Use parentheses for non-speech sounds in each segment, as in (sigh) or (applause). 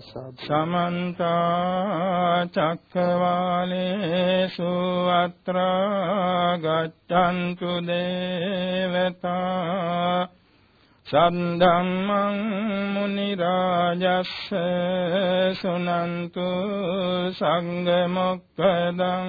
සමන්ත චක්කවාලේසු අත්‍රා ගච්ඡන්තු දේවතා සම්ධම්මං මුනි රාජස්ස සුනන්තු සංඝ මොක්ඛදං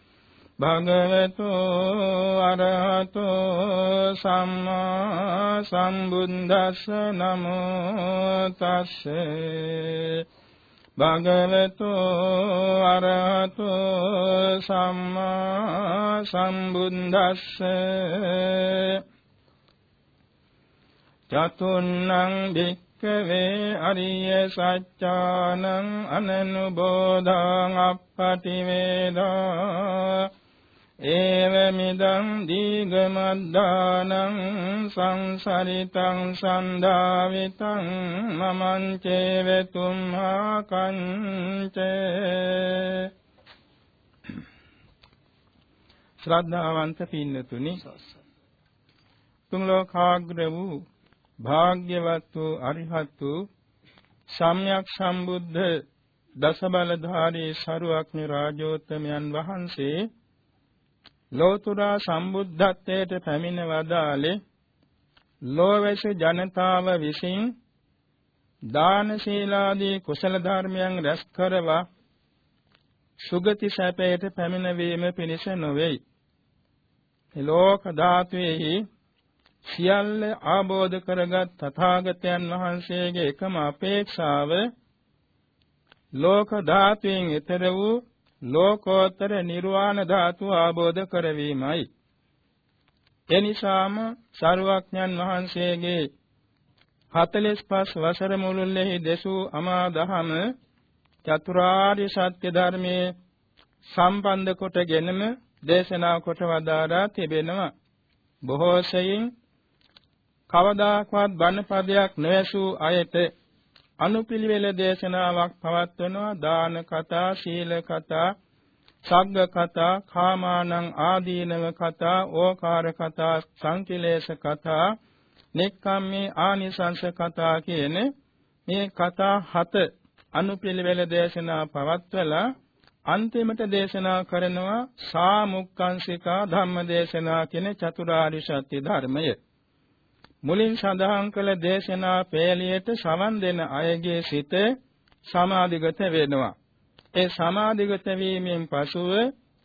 භගවතු අරහතු සම්මා සම්බුද්දස්ස නමෝ තස්සේ භගවතු අරහතු සම්මා සම්බුද්දස්ස චතුන්නං භික්ඛවේ අරිය සත්‍යානං අනනුබෝධං අප්පටිවේදා ඒවමිදං දීගමද්දානං සංසරිතං සන්දාවිතං මමං චේවතුම්හා කංචේ ශ්‍රද්ධාවන්ත පින්නතුනි තුන් ලෝකාග්‍ර වූ භාග්‍යවත් වූ අරිහත් වූ සම්්‍යක් සම්බුද්ධ දසබලධාරී සරුවක්නි රාජෝත්තමයන් වහන්සේ ලෝතුරා සම්බුද්ධත්වයට පැමිණ වදාළේ ලෝවැස ජනතාව විසින් දාන ශීලාදී කුසල ධර්මයන් රැස් කරවා සුගති සැපයට පැමිණවීම පිණිස නොවේයි. ලෝක ධාතුවේහි සියල්ල ආબોධ කරගත් තථාගතයන් වහන්සේගේ එකම අපේක්ෂාව ලෝක ධාතුවෙන් ඈතර වූ ලෝකෝත්තර නිර්වාණ ධාතුව ආબોධ කරවීමයි. එනිසාම සරුවක්ඥන් වහන්සේගේ 45 වසර මුළුල්ලේ දෙසූ අමා දහම චතුරාර්ය සත්‍ය ධර්මයේ සම්බන්ධ කොටගෙනම දේශනා කොට වදාරා තිබෙනවා. බොහෝ සෙයින් කවදාකවත් බණ පදයක් නොඇසූ අයට අනුපිළිවෙල දේශනාවක් පවත්වනවා දාන කතා, ශීල කතා, සග්ග කතා, කාමානං ආදීනව කතා, ඕකාර කතා, සංකිලේශ කතා, නෙක්ඛම්මේ ආනිසංස කතා කියන මේ කතා හත අනුපිළිවෙල දේශනා පවත්වලා අන්තිමට දේශනා කරනවා සාමුක්ඛංශිකා ධම්ම දේශනා කියන චතුරාර්ය සත්‍ය ධර්මය. මුලින් සඳහන් කළ දේශනා පෙළියට සමන් දෙන අයගේ සිත සමාධිගත වෙනවා. ඒ සමාධිගත වීමෙන් පසුව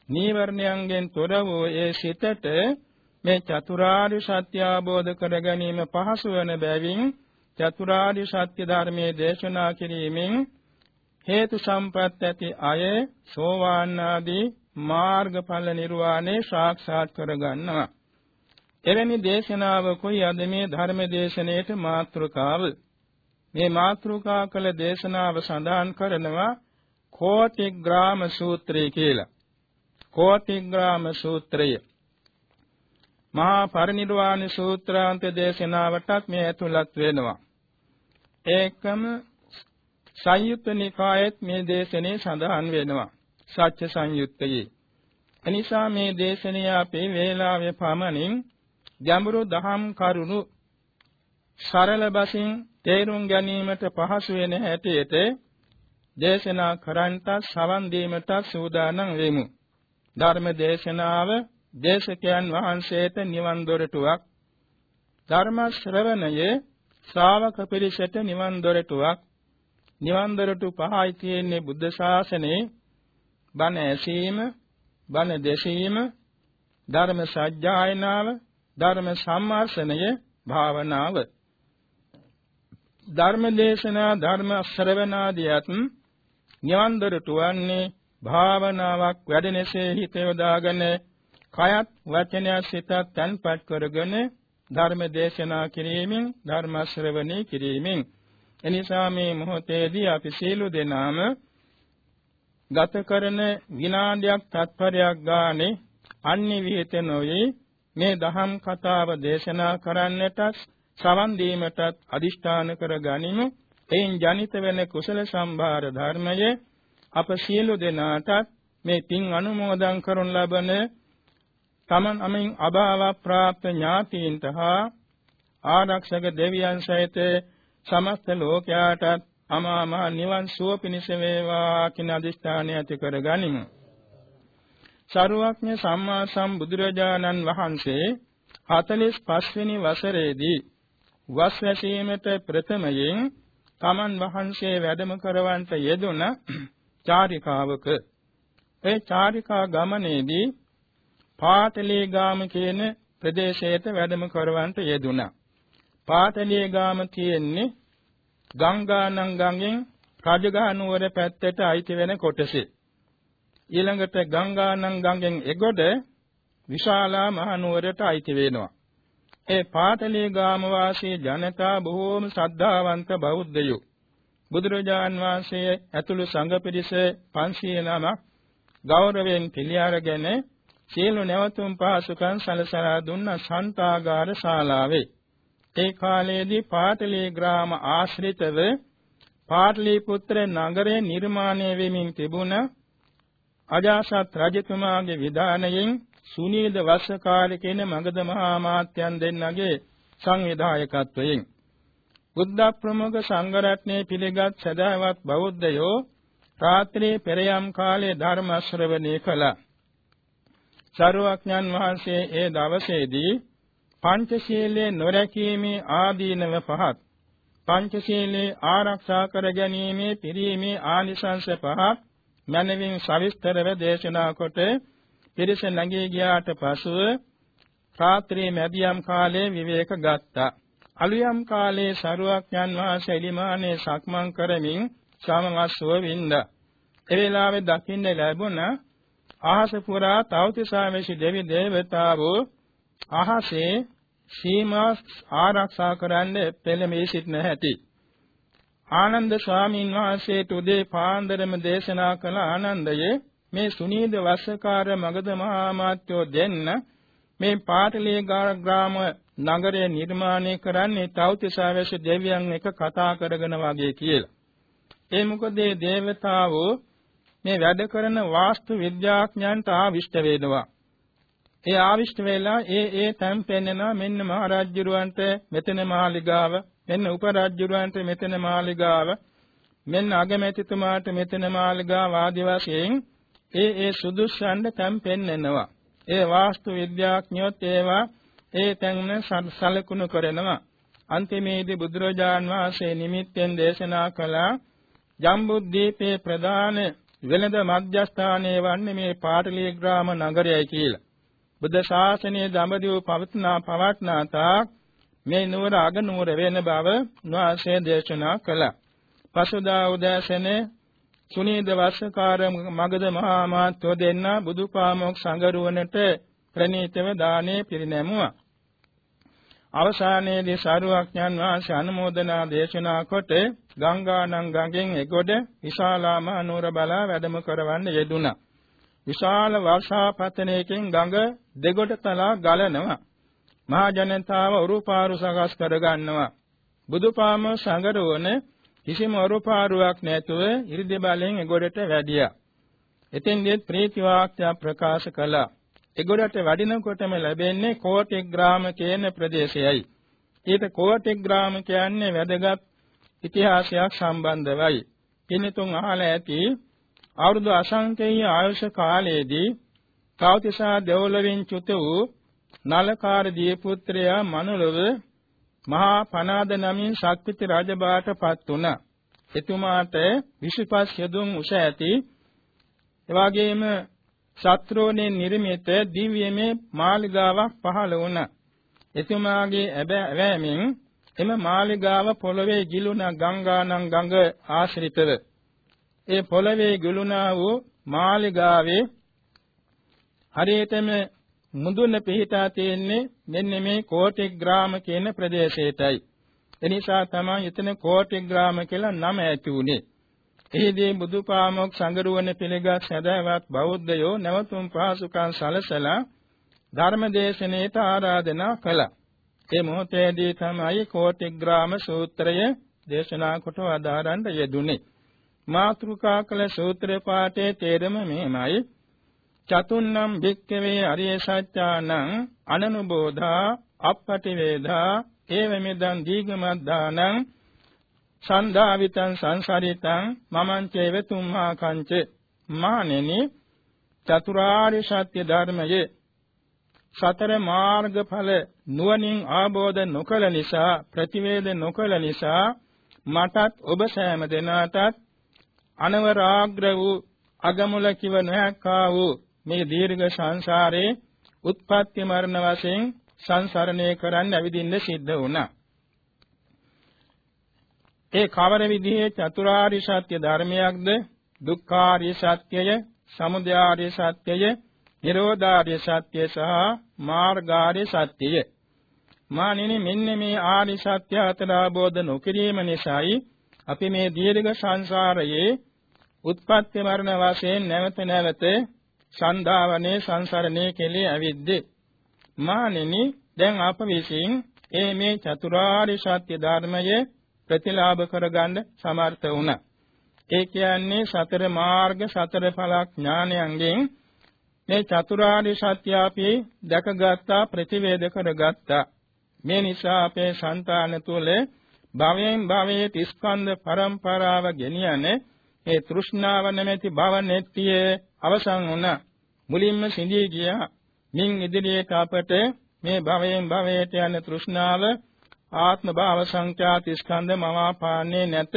නීවරණයන්ගෙන් තොර වූ ඒ සිතට මේ චතුරාර්ය සත්‍ය අවබෝධ කර ගැනීම පහසු වන බැවින් චතුරාර්ය සත්‍ය ධර්මයේ දේශනා කිරීමෙන් හේතු සම්පත් ඇති අය සෝවාන් ආදී මාර්ගඵල නිර්වාණය සාක්ෂාත් කර ගන්නවා. එවැනි දේශනාවකුයි අද මේ ධර්ම දේශනාවට මාතෘකාව. මේ මාතෘකා කළ දේශනාව සඳහන් කරනවා කෝටි ග්‍රාම සූත්‍රය කියලා. කෝටි ග්‍රාම සූත්‍රය. මහා පරිනිර්වාණ සූත්‍රාන්ත දේශනාවටත් මේ ඇතුළත් වෙනවා. ඒකම සංයුත්ත නිකායෙත් මේ දේශනේ සඳහන් වෙනවා. සත්‍ය සංයුත්තයේ. එනිසා මේ දේශනය අපේ වේලාවේ පමණින් ගැඹුරු දහම් කරුණු සරල බසින් තේරුම් ගැනීමට පහසු වෙන හැටියට දේශනා කරන්ට සවන් දීමට සූදානම් වෙමු. ධර්ම දේශනාව දේශකයන් වහන්සේට නිවන් දොරටුවක්. ධර්ම ශ්‍රවණයේ ශ්‍රාවක පිරිසට නිවන් දොරටුවක්. නිවන් දොරටු පහයි තියෙන්නේ බුද්ධ ශාසනයේ. බණ ඇසීම බණ දෙසීම ධර්ම සත්‍යයනාව ධර්ම සම්මාර්ෂණය භාවනාව. ධර්ම දේශනා ධර්ම ශ්‍රවණාදියත් නිවන් දොරටු වන්නේ භාවනාවක් වැඩෙනසේ හිත යොදාගෙන කයත් වචනයත් සිතත් තන්පත් කරගෙන ධර්ම දේශනා කිරීමෙන් ධර්ම ශ්‍රවණය කිරීමෙන්. එනිසා මේ මොහොතේදී අපි සීල දෙනාම ගත කරන විනාඩියක් තත්පරයක් ගානේ අන්‍ය විහෙත නොවේ. මේ දහම් කතාව දේශනා කරන්නටත් සවන් දීමටත් අදිෂ්ඨාන කර ගනිමු එයින් ජනිත වෙන කුසල සම්භාර ධර්මයේ අප සියලු දෙනාටත් මේ පින් අනුමෝදන් කරන ලබන තමන් අමින් අභාව ප්‍රාප්ත ඥාතීන්ට හා ආරක්ෂක දෙවියන් සහිත සමස්ත ලෝකයාටත් අමා මහ නිවන් සුව පිණිස වේවා කියන අදිෂ්ඨානය ඇති කර ගනිමු. සරුවක්ඥ සම්මා සම්බුදුරජාණන් වහන්සේ 45 වෙනි වසරේදී වස් වැසීමට ප්‍රථමයෙන් තමන් වහන්සේ වැඩම කරවන්ට යෙදුණ චාරිකාවක ඒ චාරිකා ගමනේදී පාටලී ගාම කියන ප්‍රදේශයට වැඩම කරවන්ට යෙදුණා. පාටලී ගාම තියෙන්නේ ගංගානම් ගඟෙන් රජගහ නුවර පැත්තට අයිති වෙන කොටසේ. ඊළඟට ගංගානම් ගඟෙන් එගොඩ විශාලා මහ නුවරට අයිති වෙනවා. ඒ පාටලී ගාම වාසී ජනතා බොහෝම ශ්‍රද්ධාවන්ත බෞද්ධයෝ. බුදුරජාන් වහන්සේ ඇතුළු සංඝ පිරිස 500 නමක් ගෞරවයෙන් පිළි අරගෙන සියලු නැවතුම් පහසුකම් සලසලා දුන්න සන්තාගාර ශාලාවේ ඒ කාලයේදී පාටලී ග්‍රාම ආශ්‍රිතව පාටලීපුත්‍ර නගරය නිර්මාණය වෙමින් තිබුණ අජාසත් රජතුමාගේ විධානයෙන් සුනීද වස්සකාරිකේන මගධ මහා මාත්‍යයන් දෙන්නගේ සංවිධායකත්වයෙන් බුද්ධ ප්‍රමුඛ සංඝ රත්නයේ පිළිගත් සදාවත් බෞද්ධයෝ රාත්‍රී පෙරයම් කාලයේ ධර්ම ශ්‍රවණය කළා. සරුවක්ඥන් වහන්සේ ඒ දවසේදී පංචශීලයේ නොරැකීමේ ආදීනව පහත් පංචශීලයේ ආරක්ෂා කර ගැනීමේ පිරීමේ ආනිසංස පහත් මනවින් සවිස්තරව දේශනා කොට පිරිස නැගී ගියාට පසුව රාත්‍රී මැදියම් කාලයේ විවේක ගත්තා. අලුයම් කාලයේ සරුවක්ඥන් වහන්සේ එලිමානේ සක්මන් කරමින් සමවස්සව වින්දා. ඒ වෙලාවේ දකින්න ලැබුණ අහස පුරා තවතිසාමේශි දෙවි දේවතාවෝ අහසේ සීමා ආරක්ෂා කරන්න පෙළඹී සිටින හැටි ආනන්ද ස්වාමීන් වහන්සේට උදේ පාන්දරම දේශනා කළ ආනන්දයේ මේ සුනීද වස්සකාර මගධ මහා මාත්‍යෝ දෙන්න මේ පාටලී ග්‍රාම නගරය නිර්මාණය කරන්නේ තවතිසාවැස දෙවියන් එක කතා කරගෙන වගේ කියලා. ඒ මොකද මේ దేవතාවෝ මේ වැඩ කරන වාස්තු විද්‍යාඥයන්ට ආවිෂ්ඨ වේදවා. ඒ ආවිෂ්ඨ වෙලා ඒ ඒ තැන් පෙන්නවා මෙන්න මහරජුරවන්ට මෙතන මාලිගාව මෙන්න උපරජුරවන්ට මෙතන මාලිගාව මෙන්න අගමැතිතුමාට මෙතන මාලිගාව ආදී වශයෙන් ඒ ඒ සුදුස්සන්ට තැන් පෙන්වනවා ඒ වාස්තු විද්‍යාඥයොත් ඒවා ඒ තැන් සලකුණු කරනවා. අන්තිමේදී බුදුරජාන් වහන්සේ නිමිත්තෙන් දේශනා කළා ජම්බුද්දීපේ ප්‍රධාන වෙළඳ මධ්‍යස්ථානයේ වන්නේ මේ පාටලීග්‍රාම නගරයයි කියලා. බුද්ධ ශාසනයේ දඹදිව පවත්නා පවත්නා තාක් මේ නුවර අග නුවර වෙන බව වාසේ දේශනා කළා. පසුදා උදෑසනේ සුනීද වස්සකාර මගධ මහා මාත්ව දෙන්න බුදුපාමොක් සංගරුවනට ප්‍රණීතව දානේ පිරිනැමුවා. අවසානයේදී සාරුවක්ඥන් වහන්සේ අනුමෝදනා දේශනා කොට ගංගානම් ගඟෙන් එගොඩ විශාලාම නුවර බලා වැඩම කරවන්න යෙදුණා. විශාල වර්ෂාපතනයකින් ගඟ දෙගොඩ තලා ගලනවා. මහා ජනතාව උරුපාරු සකස් කර ගන්නවා. බුදුපාම සංගරවන කිසිම උරුපාරුවක් නැතුව ඉරිදි බලෙන් එගොඩට වැඩියා. එතෙන්දී ප්‍රීති වාක්‍ය ප්‍රකාශ කළා. එගොඩට වඩිනකොටම ලැබෙන්නේ කෝටි ග්‍රාම කියන ප්‍රදේශයයි. ඊට කෝටි ග්‍රාම කියන්නේ වැදගත් ඉතිහාසයක් සම්බන්ධවයි. පින්තුන් අහලා ඇති අවුරුදු අසංකේය ආයුෂ කාලයේදී කෞතිසා දෙවොලෙන් චුත වූ නලකාර දීපුත්‍රයා මනුලව මහා පනාද නමින් ශක්තිති රජබාට පත් වුණා. එතුමාට 25 යදුන් උස ඇති එවාගෙම ශත්‍රෝණෙන් නිර්මිත දිව්‍යමය මාලිගාවක් පහළ වුණා. එතුමාගේ ඇවෑමෙන් එම මාලිගාව පොළවේ ගිලුණ ගංගානම් ගඟ ආශ්‍රිතව ඒ පොළවේ ගුළුණා වූ මාලිගාවේ හරියටම මුදුන පිහිටා තියෙන්නේ මෙන්න මේ කෝටි ග්‍රාම කියන ප්‍රදේශයටයි. එනිසා තමයි එතන කෝටි ග්‍රාම කියලා නම ඇති වුනේ. එහිදී බුදුපාමොක් සංගරුවන පිළිගත් සදාවත් බෞද්ධයෝ නැවතුම් පහසුකම් සලසලා ධර්මදේශනයට ආරාධනා කළා. ඒ මොහොතේදී තමයි කෝටි ග්‍රාම සූත්‍රය දේශනා කොට වදාරන්න යෙදුනේ. මාතෘකා කළ සූත්‍ර පාඨයේ තේරුම මෙහිමයි. චතුන්නම් භික්ඛවේ අරිය සත්‍යානං අනනුබෝධා අපපටි වේදා ඒවමෙදං දීගමද්දානං සන්දාවිතං සංසාරිතං මමං චේව තුම්හා කංච මානෙනි චතුරාර්ය සත්‍ය ධර්මයේ සතර මාර්ගඵල නුවණින් ආબોධ නොකළ නිසා ප්‍රතිවේද නොකළ නිසා මටත් ඔබ සෑම දෙනාටත් අනවරාග්‍ර වූ අගමුල කිව නොහැක්කා වූ මේ දීර්ඝ සංසාරේ උත්පත්ති මරණ වශයෙන් සංසරණය කරන්න ඇවිදින්න සිද්ධ වුණා. ඒ කවර විදිහේ චතුරාර්ය සත්‍ය ධර්මයක්ද දුක්ඛාර්ය සත්‍යය, සමුදයාර්ය සත්‍යය, නිරෝධාර්ය සත්‍යය සහ මාර්ගාර්ය සත්‍යය. මානිනේ මෙන්න මේ ආර්ය සත්‍ය අතර අවබෝධ නොකිරීම නිසායි අපි මේ දීර්ඝ සංසාරයේ උත්පත්ති මරණ වශයෙන් නැවත නැවත සන්දාවනේ සංසරණේ කෙලේ ඇවිද්දේ මානෙනි දැන් අප විසින් ඒ මේ චතුරාර්ය සත්‍ය ධර්මයේ ප්‍රතිලාභ කරගන්න සමර්ථ වුණා. ඒ කියන්නේ සතර මාර්ග සතර ඵලක් ඥානයන්ගෙන් මේ චතුරාර්ය සත්‍ය අපි දැකගත්තා ප්‍රතිවේද කරගත්තා. මේ නිසා අපේ సంతාන තුළ භවයෙන් භවයේ ස්කන්ධ පරම්පරාව ගෙනියන ඒ තෘෂ්ණාව නැමැති භව නෙත්තියේ අවසන් වුණා. මුලින්ම සිඳී ගියා. මින් ඉදිරියට අපට මේ භවයෙන් භවයට යන තෘෂ්ණාව ආත්ම භාව සංඛ්‍යාත ස්කන්ධ මවාපාන්නේ නැත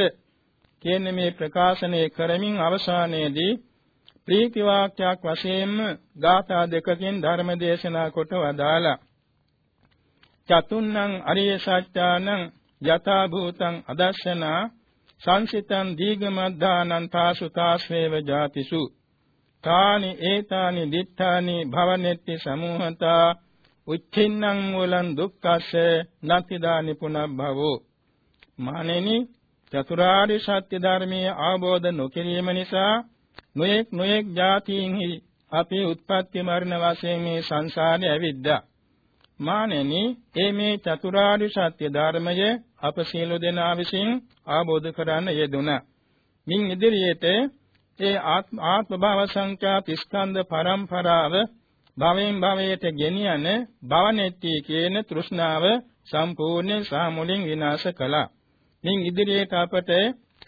කියන මේ ප්‍රකාශනය කරමින් අවසානයේදී ප්‍රීති වාක්‍යයක් වශයෙන්ම ගාථා දෙකකින් ධර්ම දේශනා කොට වදාලා චතුන්නං අරිය සත්‍යානං යථා භූතං අදර්ශනා සංසිතං දීගමද්ධානං තාසුතාස්වේව ජාතිසු. තානි ඒතානි දිත්තානි භවනෙත්ති සමූහතා. උච්චින්නම් මූලං දුක්ඛස්ස නතිදානි පුනබ්භවෝ. මහණෙනි චතුරාර්ය සත්‍ය ධර්මයේ අවබෝධ නොකිරීම නිසා නොයෙක් නොයෙක් જાතීන්හි අපේ උත්පත්ති මරණ වශයෙන් මේ සංසාරේ ඇවිද්දා. මානෙනි ඒ මේ චතුරාර්ය සත්‍ය ධර්මය අප සියලු දෙනා විසින් ආબોධ කරන්න යෙදුණා. මින් ඉදිරියට ඒ ආත්ම භව සංඛ්‍යාත ස්කන්ධ පරම්පරාව භවෙන් භවයට ගෙනියන භවනෙtti කියන තෘෂ්ණාව සම්පූර්ණ සාමුලින් විනාශ කළා. මින් ඉදිරියට අපට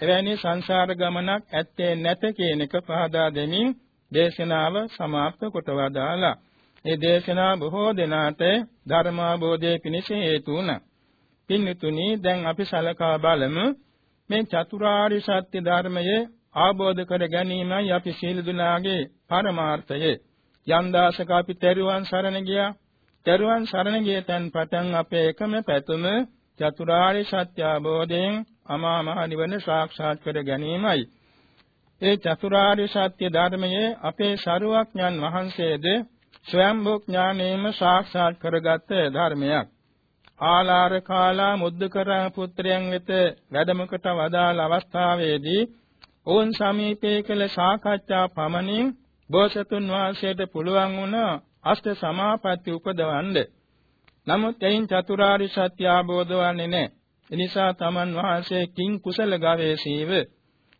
එවැනි සංසාර ගමනක් ඇත්තේ නැත කියන එක පහදා දෙමින් දේශනාව સમાප්ත කොට වදාලා. මේ දේශනාව බොහෝ දෙනාට ධර්මාභෝධය පිණිස හේතු වුණා. පින්තුනි දැන් අපි සලකා බලමු මේ චතුරාර්ය සත්‍ය ධර්මයේ ආબોධ කර ගැනීමයි අපි සීල දුනාගේ පරමාර්ථය. යම් දාසක අපි තෙරුවන් සරණ ගියා. තෙරුවන් සරණ ගිය තැන් පටන් අපේ එකම පැතුම චතුරාර්ය සත්‍ය අවබෝධයෙන් අමා මහ නිවන සාක්ෂාත් කර ගැනීමයි. ඒ චතුරාර්ය සත්‍ය ධර්මයේ අපේ ශරුවක්ඥන් වහන්සේද ස්වයම්භූ ඥානයෙන්ම සාක්ෂාත් කරගත් ධර්මයක්. ආලාර කාලා මුද්දකරා පුත්‍රයන් වෙත වැඩමකට වදාළ අවස්ථාවේදී ඔවුන් සමීපේ කළ සාකච්ඡා පමණින් බෝසතුන් වහන්සේට පුළුවන් වුණා අෂ්ට සමාපatti උපදවන්න. නමුත් එයින් චතුරාර්ය සත්‍ය අවබෝධ වන්නේ නැහැ. එනිසා තමන් වහන්සේ කිං කුසල ගවේෂීව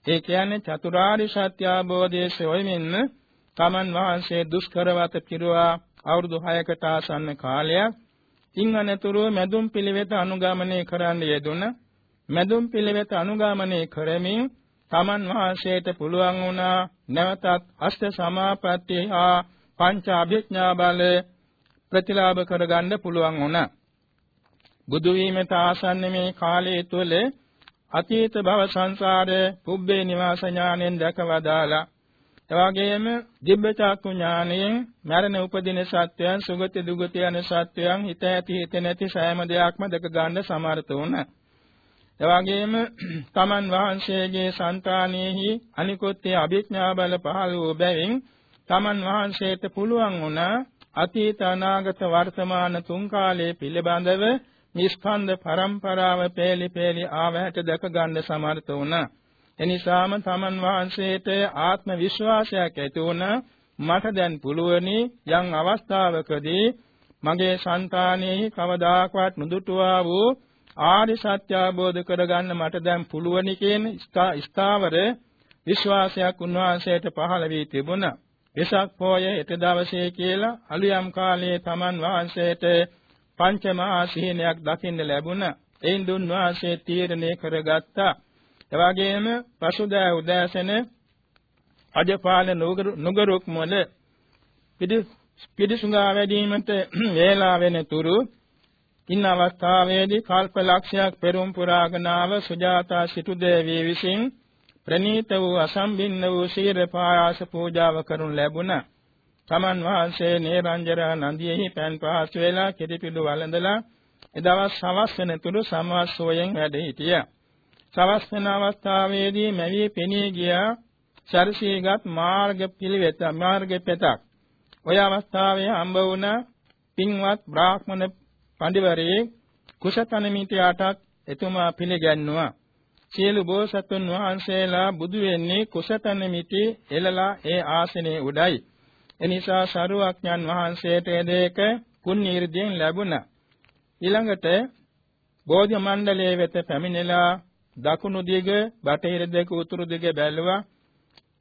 ඒ කියන්නේ චතුරාර්ය සත්‍ය අවබෝධයේ සොයමින් තමන් වහන්සේ දුෂ්කරවත පිරුවා අවුරුදු 6කට ආසන්න කාලයක් ඉන් අනතුරුව මැදුම් පිළිවෙත අනුගමනය කරන්න යෙදුණ මැදුම් පිළිවෙත අනුගමනය කරමින් තමන් වහන්සේට පුළුවන් වුණා නැවතත් අෂ්ට සමාපatti හා පංච අභිඥා බල ප්‍රතිලාභ කරගන්න පුළුවන් වුණා. බුදු වීමට ආසන්න මේ කාලයේ තුල අතීත භව සංසාරේ පුබ්බේ නිවාස ඥාණයෙන් දැකවදාලා එවාගෙම දිබ්බ චක්කු ඥාණයෙන් මරණ උපදින සත්‍යයන් සුගති දුගති යන සත්‍යයන් හිත ඇති හිත නැති සෑම දෙයක්ම දැක ගන්න සමර්ථ වුණා. එවාගෙම (clears throat) තමන් වහන්සේගේ సంతානෙහි අනිකුත් ඒ අභිඥා බල පහළ වූ බැවින් තමන් වහන්සේට පුළුවන් වුණා අතීත අනාගත වර්තමාන තුන් කාලයේ පිළිබඳව නිස්කන්ධ පරම්පරාව පෙළි පෙළි ආවැට දැක ගන්න සමර්ථ වුණා. එනිසාම තමන් වහන්සේට ආත්ම විශ්වාසයක් ඇති වුණා. මට දැන් පුළුවනි යම් අවස්ථාවකදී මගේ సంతානෙහි කවදාකවත් නුදුටුවා වූ ආරි සත්‍ය අවබෝධ කරගන්න මට දැන් පුළුවනි කියන ස්ථාවර විශ්වාසයක් උන්වහන්සේට පහළ වී තිබුණා. වෙසක් පොය හෙට දවසේ කියලා අලුයම් කාලයේ තමන් වහන්සේට පංචමහා සිහිනයක් දකින්න ලැබුණා. එයින් දුන් වාසයේ තීරණය කරගත්තා. එවාගෙම පසුදා උදෑසන අජපාල නුගරුක් මොළ පිටිසුඟා වැඩීමට (clears throat) වේලා වෙන තුරු ඉන්න අවස්ථාවේදී කල්ප ලක්ෂයක් පෙරම් පුරාගෙන ආව සුජාතා සිටු දේවිය විසින් ප්‍රණීත වූ අසම්බින්න වූ සීර පායාස පූජාව කරනු ලැබුණා. තමන් වහන්සේ නේරංජරා නදියෙහි පෑන් පහසු වෙලා කිරිපිඩු වළඳලා එදවස් සවස් වෙනතුරු සමවස්සෝයෙන් වැඩ සිටියා. සවස් වෙන අවස්ථාවේදී මැවී පෙනී ගියා සරසීගත් මාර්ග පිළිවෙත මාර්ග පෙතක්. ඔය අවස්ථාවේ හම්බ වුණ පින්වත් බ්‍රාහ්මණ පඬිවරේ කුසතන මිත්‍යාටත් එතුමා පිළිගන්නවා. සියලු බෝසතුන් වහන්සේලා බුදු වෙන්නේ කුසතන මිටි එළලා ඒ ආසනයේ උඩයි. එනිසා සරුවක්ඥන් වහන්සේට එදේක පුණ්‍ය ඉර්ධියෙන් ලැබුණා. ඊළඟට බෝධි මණ්ඩලයේ වෙත පැමිණලා දකුණු දිග, බටහිර දිග, උතුරු දිග බැලුවා.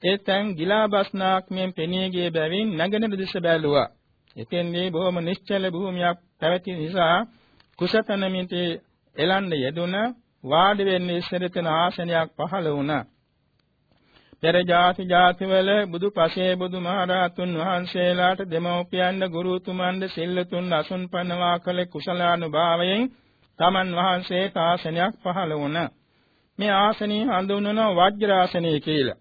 ඒ තැන් ගිලාබස්නාක් මෙන් පෙනී ගිය බැවින් නැගෙනහිර දිශ බැලුවා. එතෙන්දී බොහොම නිශ්චල භූමියක් පැවති නිසා කුසතන මිටි එලන්න යෙදුණ වාඩි වෙන්න ඉස්සරතන ආසනයක් පහළ වුණා. පෙර ජාති ජාතිවල බුදු පසේ බුදු මහරහතුන් වහන්සේලාට දෙමව්පියන්ද ගුරුතුමන්ද සිල්ලතුන් අසුන් පනවා කළ කුසලානුභාවයෙන් තමන් වහන්සේට ආසනයක් පහළ වුණා. මේ ආසනය හඳුන්වනවා වජ්‍රාසනය කියලා.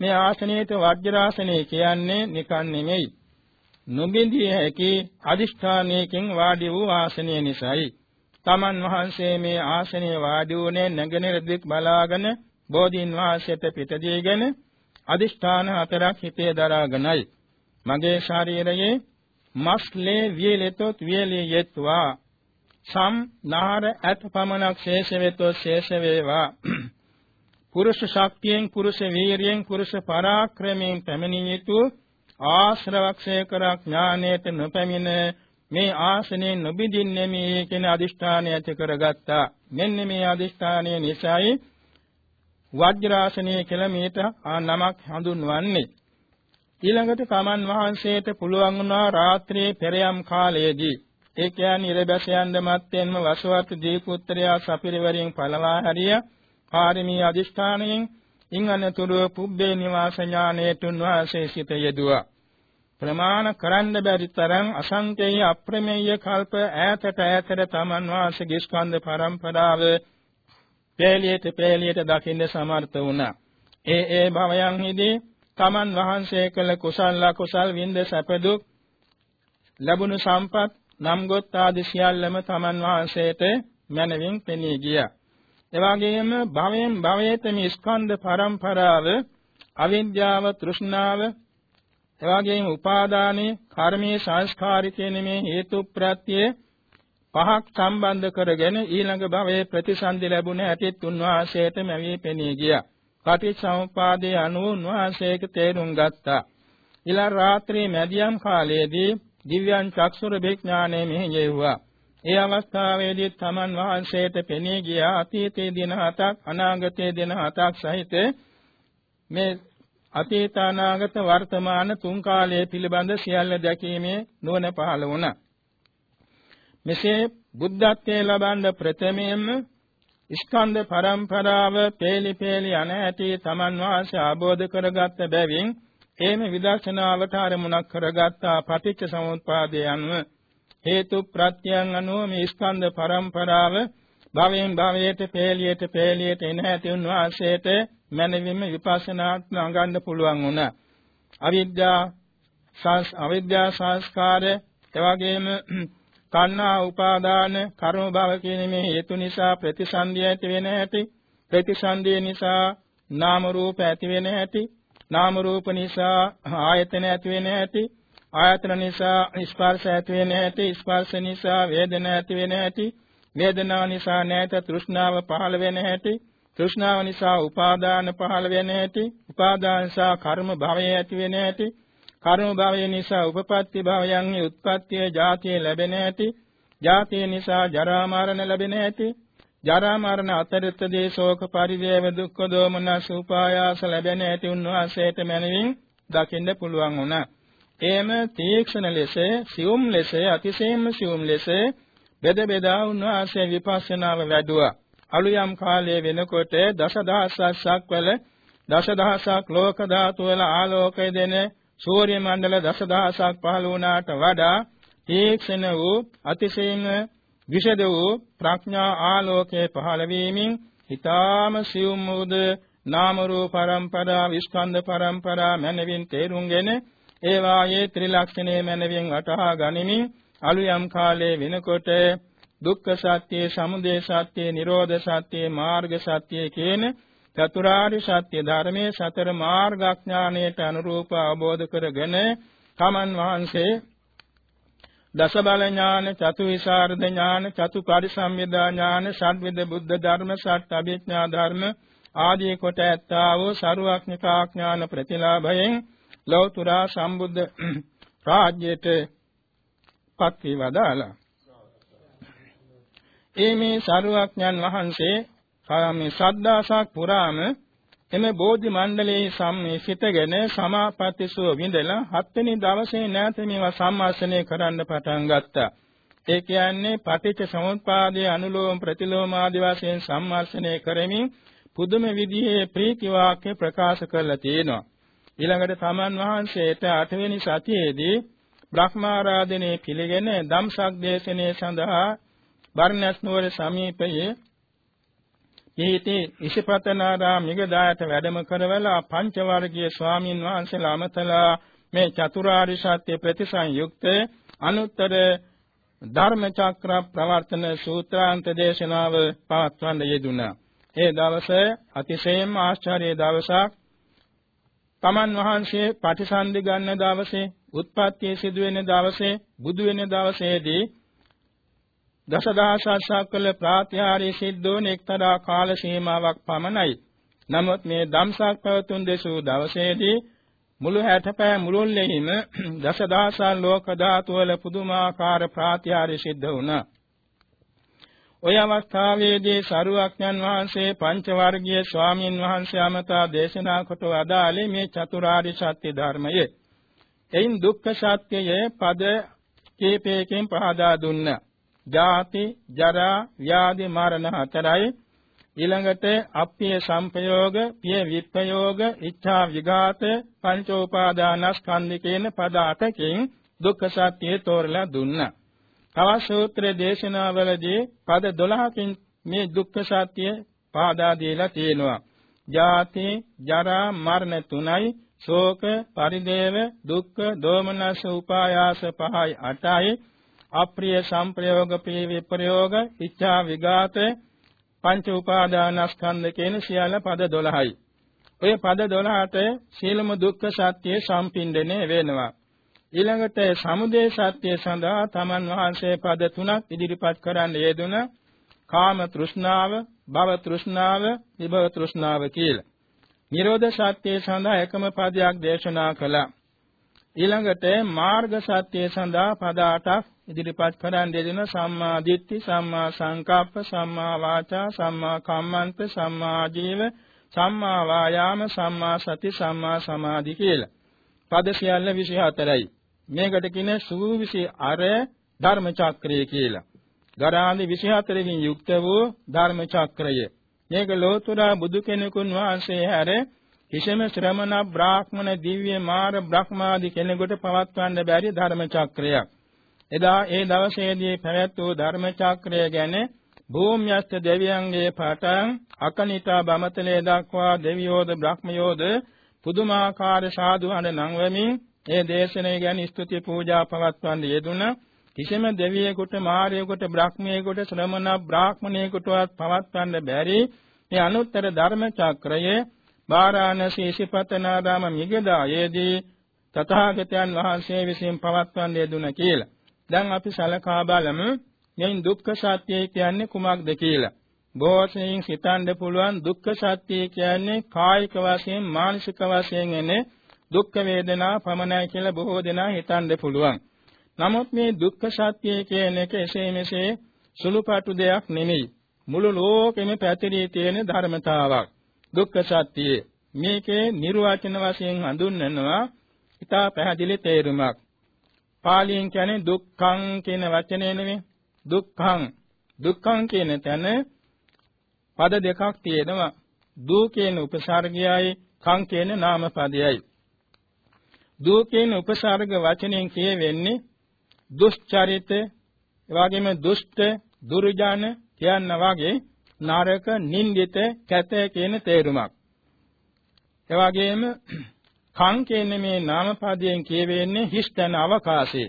මේ ආසනයේට වජ්‍රාසනය කියන්නේ නිකන් නෙමෙයි. නොබින්දිය හැකි අදිෂ්ඨානයකින් වාඩි වූ ආසනය නිසායි. තමන් වහන්සේ මේ ආසනයේ වාඩි වුණේ නැගෙනහිර දික් බලාගෙන බෝධීන් වහන්සේට පිටදීගෙන අදිෂ්ඨාන හතරක් හිතේ දරාගෙනයි මගේ ශරීරයේ මස්ලේ වියලෙතොත් වියලී යෙත්වා සම් නාර ඇත පමණක් ශේෂ වෙතොත් ශේෂ වේවා (clears throat) පුරුෂ ශක්තියෙන් පුරුෂ වීරියෙන් පුරුෂ පරාක්‍රමයෙන් පැමිණිය යුතු ආශ්‍රවක්ෂය කර ඥානයට නොපැමිණ මේ ආසනේ නොබිදින්නේ මේ කියන අදිෂ්ඨානය ඇති කරගත්තා මෙන්න මේ අදිෂ්ඨානය නිසායි වජ්‍රාසනය කියලා මේට නමක් හඳුන්වන්නේ. ඊළඟට කමන් වහන්සේට පුළුවන් වුණා රාත්‍රියේ පෙරයම් කාලයේදී ඒ කියන්නේ ඉරබැස යන්න මත්තෙන්ම වසවත් දීපුත්‍රයා සපිරිවරින් පළවා හැරිය පාරමී අදිෂ්ඨානයෙන් ඉන් අනතුරු පුබ්බේ නිවාස ඥානයට උන්වහන්සේ සිට යෙදුවා. ප්‍රමාණ කරන්න බැරි තරම් අසංකේය අප්‍රමේය කල්ප ඈතට ඈතට තමන් වාසගේ ස්කන්ධ පරම්පරාව පෙළියට පෙළියට දකින්න සමර්ථ වුණා. ඒ ඒ භවයන්හිදී තමන් වහන්සේ කළ කුසල කුසල් වින්ද සැපදුක් ලැබුණු සම්පත් නම් ගොත් ආදී සියල්ලම තමන් වහන්සේට මනවින් පෙනී ගියා. එවාගෙම භවයෙන් භවයට මේ ස්කන්ධ පරම්පරාව අවිද්‍යාව තෘෂ්ණාව එවාගෙම උපාදානයේ කර්මයේ සංස්කාරිකයේ මේ හේතු ප්‍රත්‍යය පහක් සම්බන්ධ කරගෙන ඊළඟ භවයේ ප්‍රතිසන්දි ලැබුණ ඇතිත් උන්වහන්සේට මැවී පෙනී ගියා. පටිච්චසමුපාදයේ අනුව උන්වහන්සේක තේරුම් ගත්තා. ඊළඟ රාත්‍රියේ මැදියම් කාලයේදී දිව්‍යං චක්ෂුර විඥානයේ මෙහි යෙව්වා. ඒ අවස්ථාවේදී තමන් වහන්සේට පෙනී ගියා අතීතයේ දින හතක් අනාගතයේ දින හතක් සහිත මේ අතීත අනාගත වර්තමාන තුන් කාලයේ පිළිබඳ සියල්ල දැකීමේ නුවණ පහළ වුණා. මෙසේ බුද්ධත්වයේ ලබන ප්‍රථමයෙන්ම ස්කන්ධ පරම්පරාව පේලි පේලි අන ඇති තමන් වහන්සේ ආબોධ කරගත්ත බැවින් එම විදර්ශනාවට අරමුණක් කරගත්තා. පටිච්ච සමුප්පාදයේ අනුව හේතු ප්‍රත්‍යයන් අනුව මේ ස්කන්ධ පරම්පරාව භවයෙන් භවයට පේලියට පේලියට එන ඇති උන්වහන්සේට මනවින්ම විපස්සනාත් නඟන්න පුළුවන් වුණා. අවිද්‍යා සංස් අවිද්‍යා සංස්කාර එවැගේම තණ්හා උපාදාන කර්ම භව කියන මේ හේතු නිසා ප්‍රතිසන්දිය ඇති වෙන හැටි ප්‍රතිසන්දිය නිසා නාම රූප ඇති වෙන හැටි නාම රූප නිසා ආයතන ඇති වෙන හැටි ආයතන නිසා ස්පර්ශ ඇති වෙන හැටි ස්පර්ශ නිසා වේදනා ඇති වෙන හැටි වේදනාව නිසා නැත තෘෂ්ණාව පහළ වෙන හැටි තෘෂ්ණාව නිසා උපාදාන පහළ වෙන හැටි උපාදාන නිසා කර්ම භවය ඇති වෙන හැටි කර්ම භවය නිසා උපපත්ති භවයන්හි උත්පත්තිය ජාතිය ලැබෙන හැටි ජාතිය නිසා ජරා මරණ ලැබෙන හැටි ජරා මරණ අතරතදී ශෝක පරිදේව දුක්ඛ දෝමනස් උපායාස ලැබෙන හැටි උන්වහන්සේට මැනවින් දකින්න පුළුවන් වුණා. එයම තීක්ෂණ ලෙස, සියුම් ලෙස, අතිශයින්ම සියුම් ලෙස බෙද බෙදා උන්වහන්සේ විපස්සනාව වැඩුවා. අලුයම් කාලයේ වෙනකොට දසදහසක් වල දසදහසක් ලෝක ධාතු වල ආලෝකය දෙන සූර්ය මණ්ඩල දසදහසක් පහළ වුණාට වඩා තීක්ෂණ වූ අතිශයින්ම විෂද වූ ප්‍රඥා ආලෝකයේ පහළ වීමෙන් ඊ타ම සියුම් වූද නාම රූප පරම්පරා විස්කන්ධ පරම්පරා මනවින් තේරුම්ගෙන ඒ වායේ ත්‍රිලක්ෂණයේ මනවින් අටහා ගනිමින් අලුයම් කාලයේ වෙනකොට දුක්ඛ සත්‍ය, සමුදය සත්‍ය, නිරෝධ සත්‍ය, මාර්ග සත්‍ය කියන චතුරාර්ය සත්‍ය ධර්මයේ සතර මාර්ගඥානයට අනුරූප අවබෝධ කරගෙන තමන් වහන්සේ දස බල ඥාන, චතු විසරද ඥාන, චතු පරිසම්යදා ඥාන, ෂඩ්විද බුද්ධ ධර්ම, ෂට් අභිඥා ධර්ම ආදී කොට ඇත්තා වූ සරුවක්නිකා ඥාන ප්‍රතිලාභයෙන් ලෞතර සම්බුද්ධ (clears throat) රාජ්‍යයට පත් වී වදාලා. ඒ මේ සරුවක්ඥන් වහන්සේ මේ සද්දාසක් පුරාම එම බෝධි මණ්ඩලයේ සම්මේ සිටගෙන සමාපත්තිසෝ විඳලා හත්වෙනි දවසේ නැත මේවා සම්මාසනය කරන්න පටන් ගත්තා. ඒ කියන්නේ පටිච්ච සමුප්පාදයේ අනුලෝම ප්‍රතිලෝම ආදී වශයෙන් සම්මාසනය කරමින් පුදුම විදිහේ ප්‍රීති වාක්‍ය ප්‍රකාශ කරලා තියෙනවා. ඊළඟට තමන් වහන්සේට 8 වෙනි සතියේදී බ්‍රහ්මාරාධනේ පිළිගෙන ධම්සක් දේශනේ සඳහා බර්ණස් නුවර සමීපයේ ඊටි ඉසිපතනාරාම මිගදායට වැඩම කරවලා පංච වර්ගීය ස්වාමින් වහන්සේලා අමතලා මේ චතුරාර්ය සත්‍ය ප්‍රතිසංයුක්ත අනුත්තර ධර්ම චක්‍ර ප්‍රවර්තන සූත්‍රාන්ත දේශනාව පවත්වන්න යෙදුණා. ඒ දවසේ අතිශයින්ම ආශ්චර්ය දවසක් තමන් වහන්සේ පටිසන්ධි ගන්න දවසේ උත්පත්තිය සිදු වෙන දවසේ බුදු වෙන දවසේදී දසදහසක් කළ ප්‍රාත්‍යාරී සිද්ධෝන එක්තරා කාල සීමාවක් පමණයි. නමුත් මේ ධම්සක් පැවතුම් දෙසූ දවසේදී මුළු 60 මුළුල්ලෙහිම (clears throat) දසදහසක් ලෝක ධාතු වල පුදුමාකාර ප්‍රාත්‍යාරී සිද්ධ වුණා. ඔය අවස්ථාවේදී සරුවක්ඥන් වහන්සේ පංච වර්ගීය ස්වාමින් වහන්සේ අමතා දේශනා කොට වදාළේ මේ චතුරාර්ය සත්‍ය ධර්මයේ. එයින් දුක්ඛ සත්‍යයේ පද කීපයකින් පහදා දුන්නා. ජාති, ජරා, ව්‍යාධි, මරණ හතරයි. ඊළඟට අප්පිය සංපයෝග, පිය විප්පයෝග, ඉච්ඡා විඝාත, පංචෝපාදානස්කන්ධ කියන පද අටකින් දුක්ඛ සත්‍යය තෝරලා දුන්නා. තවත් සූත්‍ර දේශනාවලදී පද 12කින් මේ දුක්ඛ සත්‍ය පාදා දීලා තියෙනවා. ජාති, ජරා, මරණ තුනයි, ශෝක, පරිදේව, දුක්ඛ, දෝමනස, උපායාස පහයි අටයි, අප්‍රිය සංප්‍රයෝග, ප්‍රිය විප්‍රයෝග, ඉච්ඡා විඝාත, පංච උපාදානස්කන්ධ කියන සියල්ල පද 12යි. ඔය පද 12ට සීලම දුක්ඛ සත්‍ය සම්පින්දණය වෙනවා. ඊළඟට සමුදය සත්‍ය සඳහා තමන් වහන්සේ පද තුනක් ඉදිරිපත් කරන්න යෙදුන කාම තෘෂ්ණාව, භව තෘෂ්ණාව, විභව තෘෂ්ණාව කියලා. නිරෝධ සත්‍ය සඳහා එකම පදයක් දේශනා කළා. ඊළඟට මාර්ග සත්‍ය සඳහා පද 8ක් ඉදිරිපත් කරන්න යෙදුන සම්මා දිට්ඨි, සම්මා සංකප්ප, සම්මා වාචා, සම්මා කම්මන්ත, සම්මා ජීව, සම්මා වායාම, සම්මා සති, සම්මා සමාධි කියලා. පද සියල්ල 24යි. මේකට කියන සූවිසි අර ධර්ම චක්‍රය කියලා. ගරාන්දි 24කින් යුක්ත වූ ධර්ම චක්‍රය. මේක ලෝතුරා බුදු කෙනෙකුන් වහන්සේ හැර කිසිම ශ්‍රමණ බ්‍රාහ්මණ දිව්‍ය මාර බ්‍රහ්මාදී කෙනෙකුට පවත්වන්න බැරි ධර්ම චක්‍රයක්. එදා ඒ දවසේදී පැවැත් වූ ධර්ම චක්‍රය ගැන භූම්‍යස්ත දෙවියන්ගේ පටන් අකනිතා බමතලේ දක්වා දෙවියෝද බ්‍රහ්මයෝද පුදුමාකාර සාදු හඬ නංවමින් ඒ දේශනය ගැන ස්තුති පූජා පවත්වන්න යෙදුන කිසිම දෙවියෙකුට මාරයෙකුට බ්‍රහ්මයෙකුට ශ්‍රමණ බ්‍රාහ්මණයෙකුටවත් පවත්වන්න බැරි මේ අනුත්තර ධර්ම චක්‍රයේ බාරාණසී සිපතනාරාම මිගදායේදී තථාගතයන් වහන්සේ විසින් පවත්වන්නේ දුන කියලා. දැන් අපි සලකා බලමු මේ දුක්ඛ සත්‍යය කියන්නේ කුමක්ද කියලා. බොහෝසෙයින් හිතන්න පුළුවන් දුක්ඛ සත්‍යය කියන්නේ කායික වශයෙන් මානසික වශයෙන් එන දුක්ඛ වේදනා පමණයි කියලා බොහෝ දෙනා හිතන්න පුළුවන්. නමුත් මේ දුක්ඛ සත්‍යය කියන එක එසේ මෙසේ සුළුපටු දෙයක් නෙමෙයි. මුළු ලෝකෙම පැතිරී තියෙන ධර්මතාවක්. දුක්ඛ සත්‍යය. මේකේ නිර්වචන වශයෙන් හඳුන්වනවා ඉතා පැහැදිලි තේරුමක්. පාලියෙන් කියන්නේ දුක්ඛං කියන වචනේ නෙමෙයි. දුක්ඛං දුක්ඛං කියන තැන පද දෙකක් තියෙනවා. දු කියන උපසර්ගයයි කං කියන නාම පදයයි. දු කියන උපසර්ග වචනෙන් කියවෙන්නේ දුෂ්චරිත, එවාගෙම දුෂ්ට, දුර්ජන කියන වගේ නරක, නින්දිත, කැත කියන තේරුමක්. එවාගෙම කං කියන්නේ මේ නාම පදයෙන් කියවෙන්නේ හිස්තන අවකාශේ.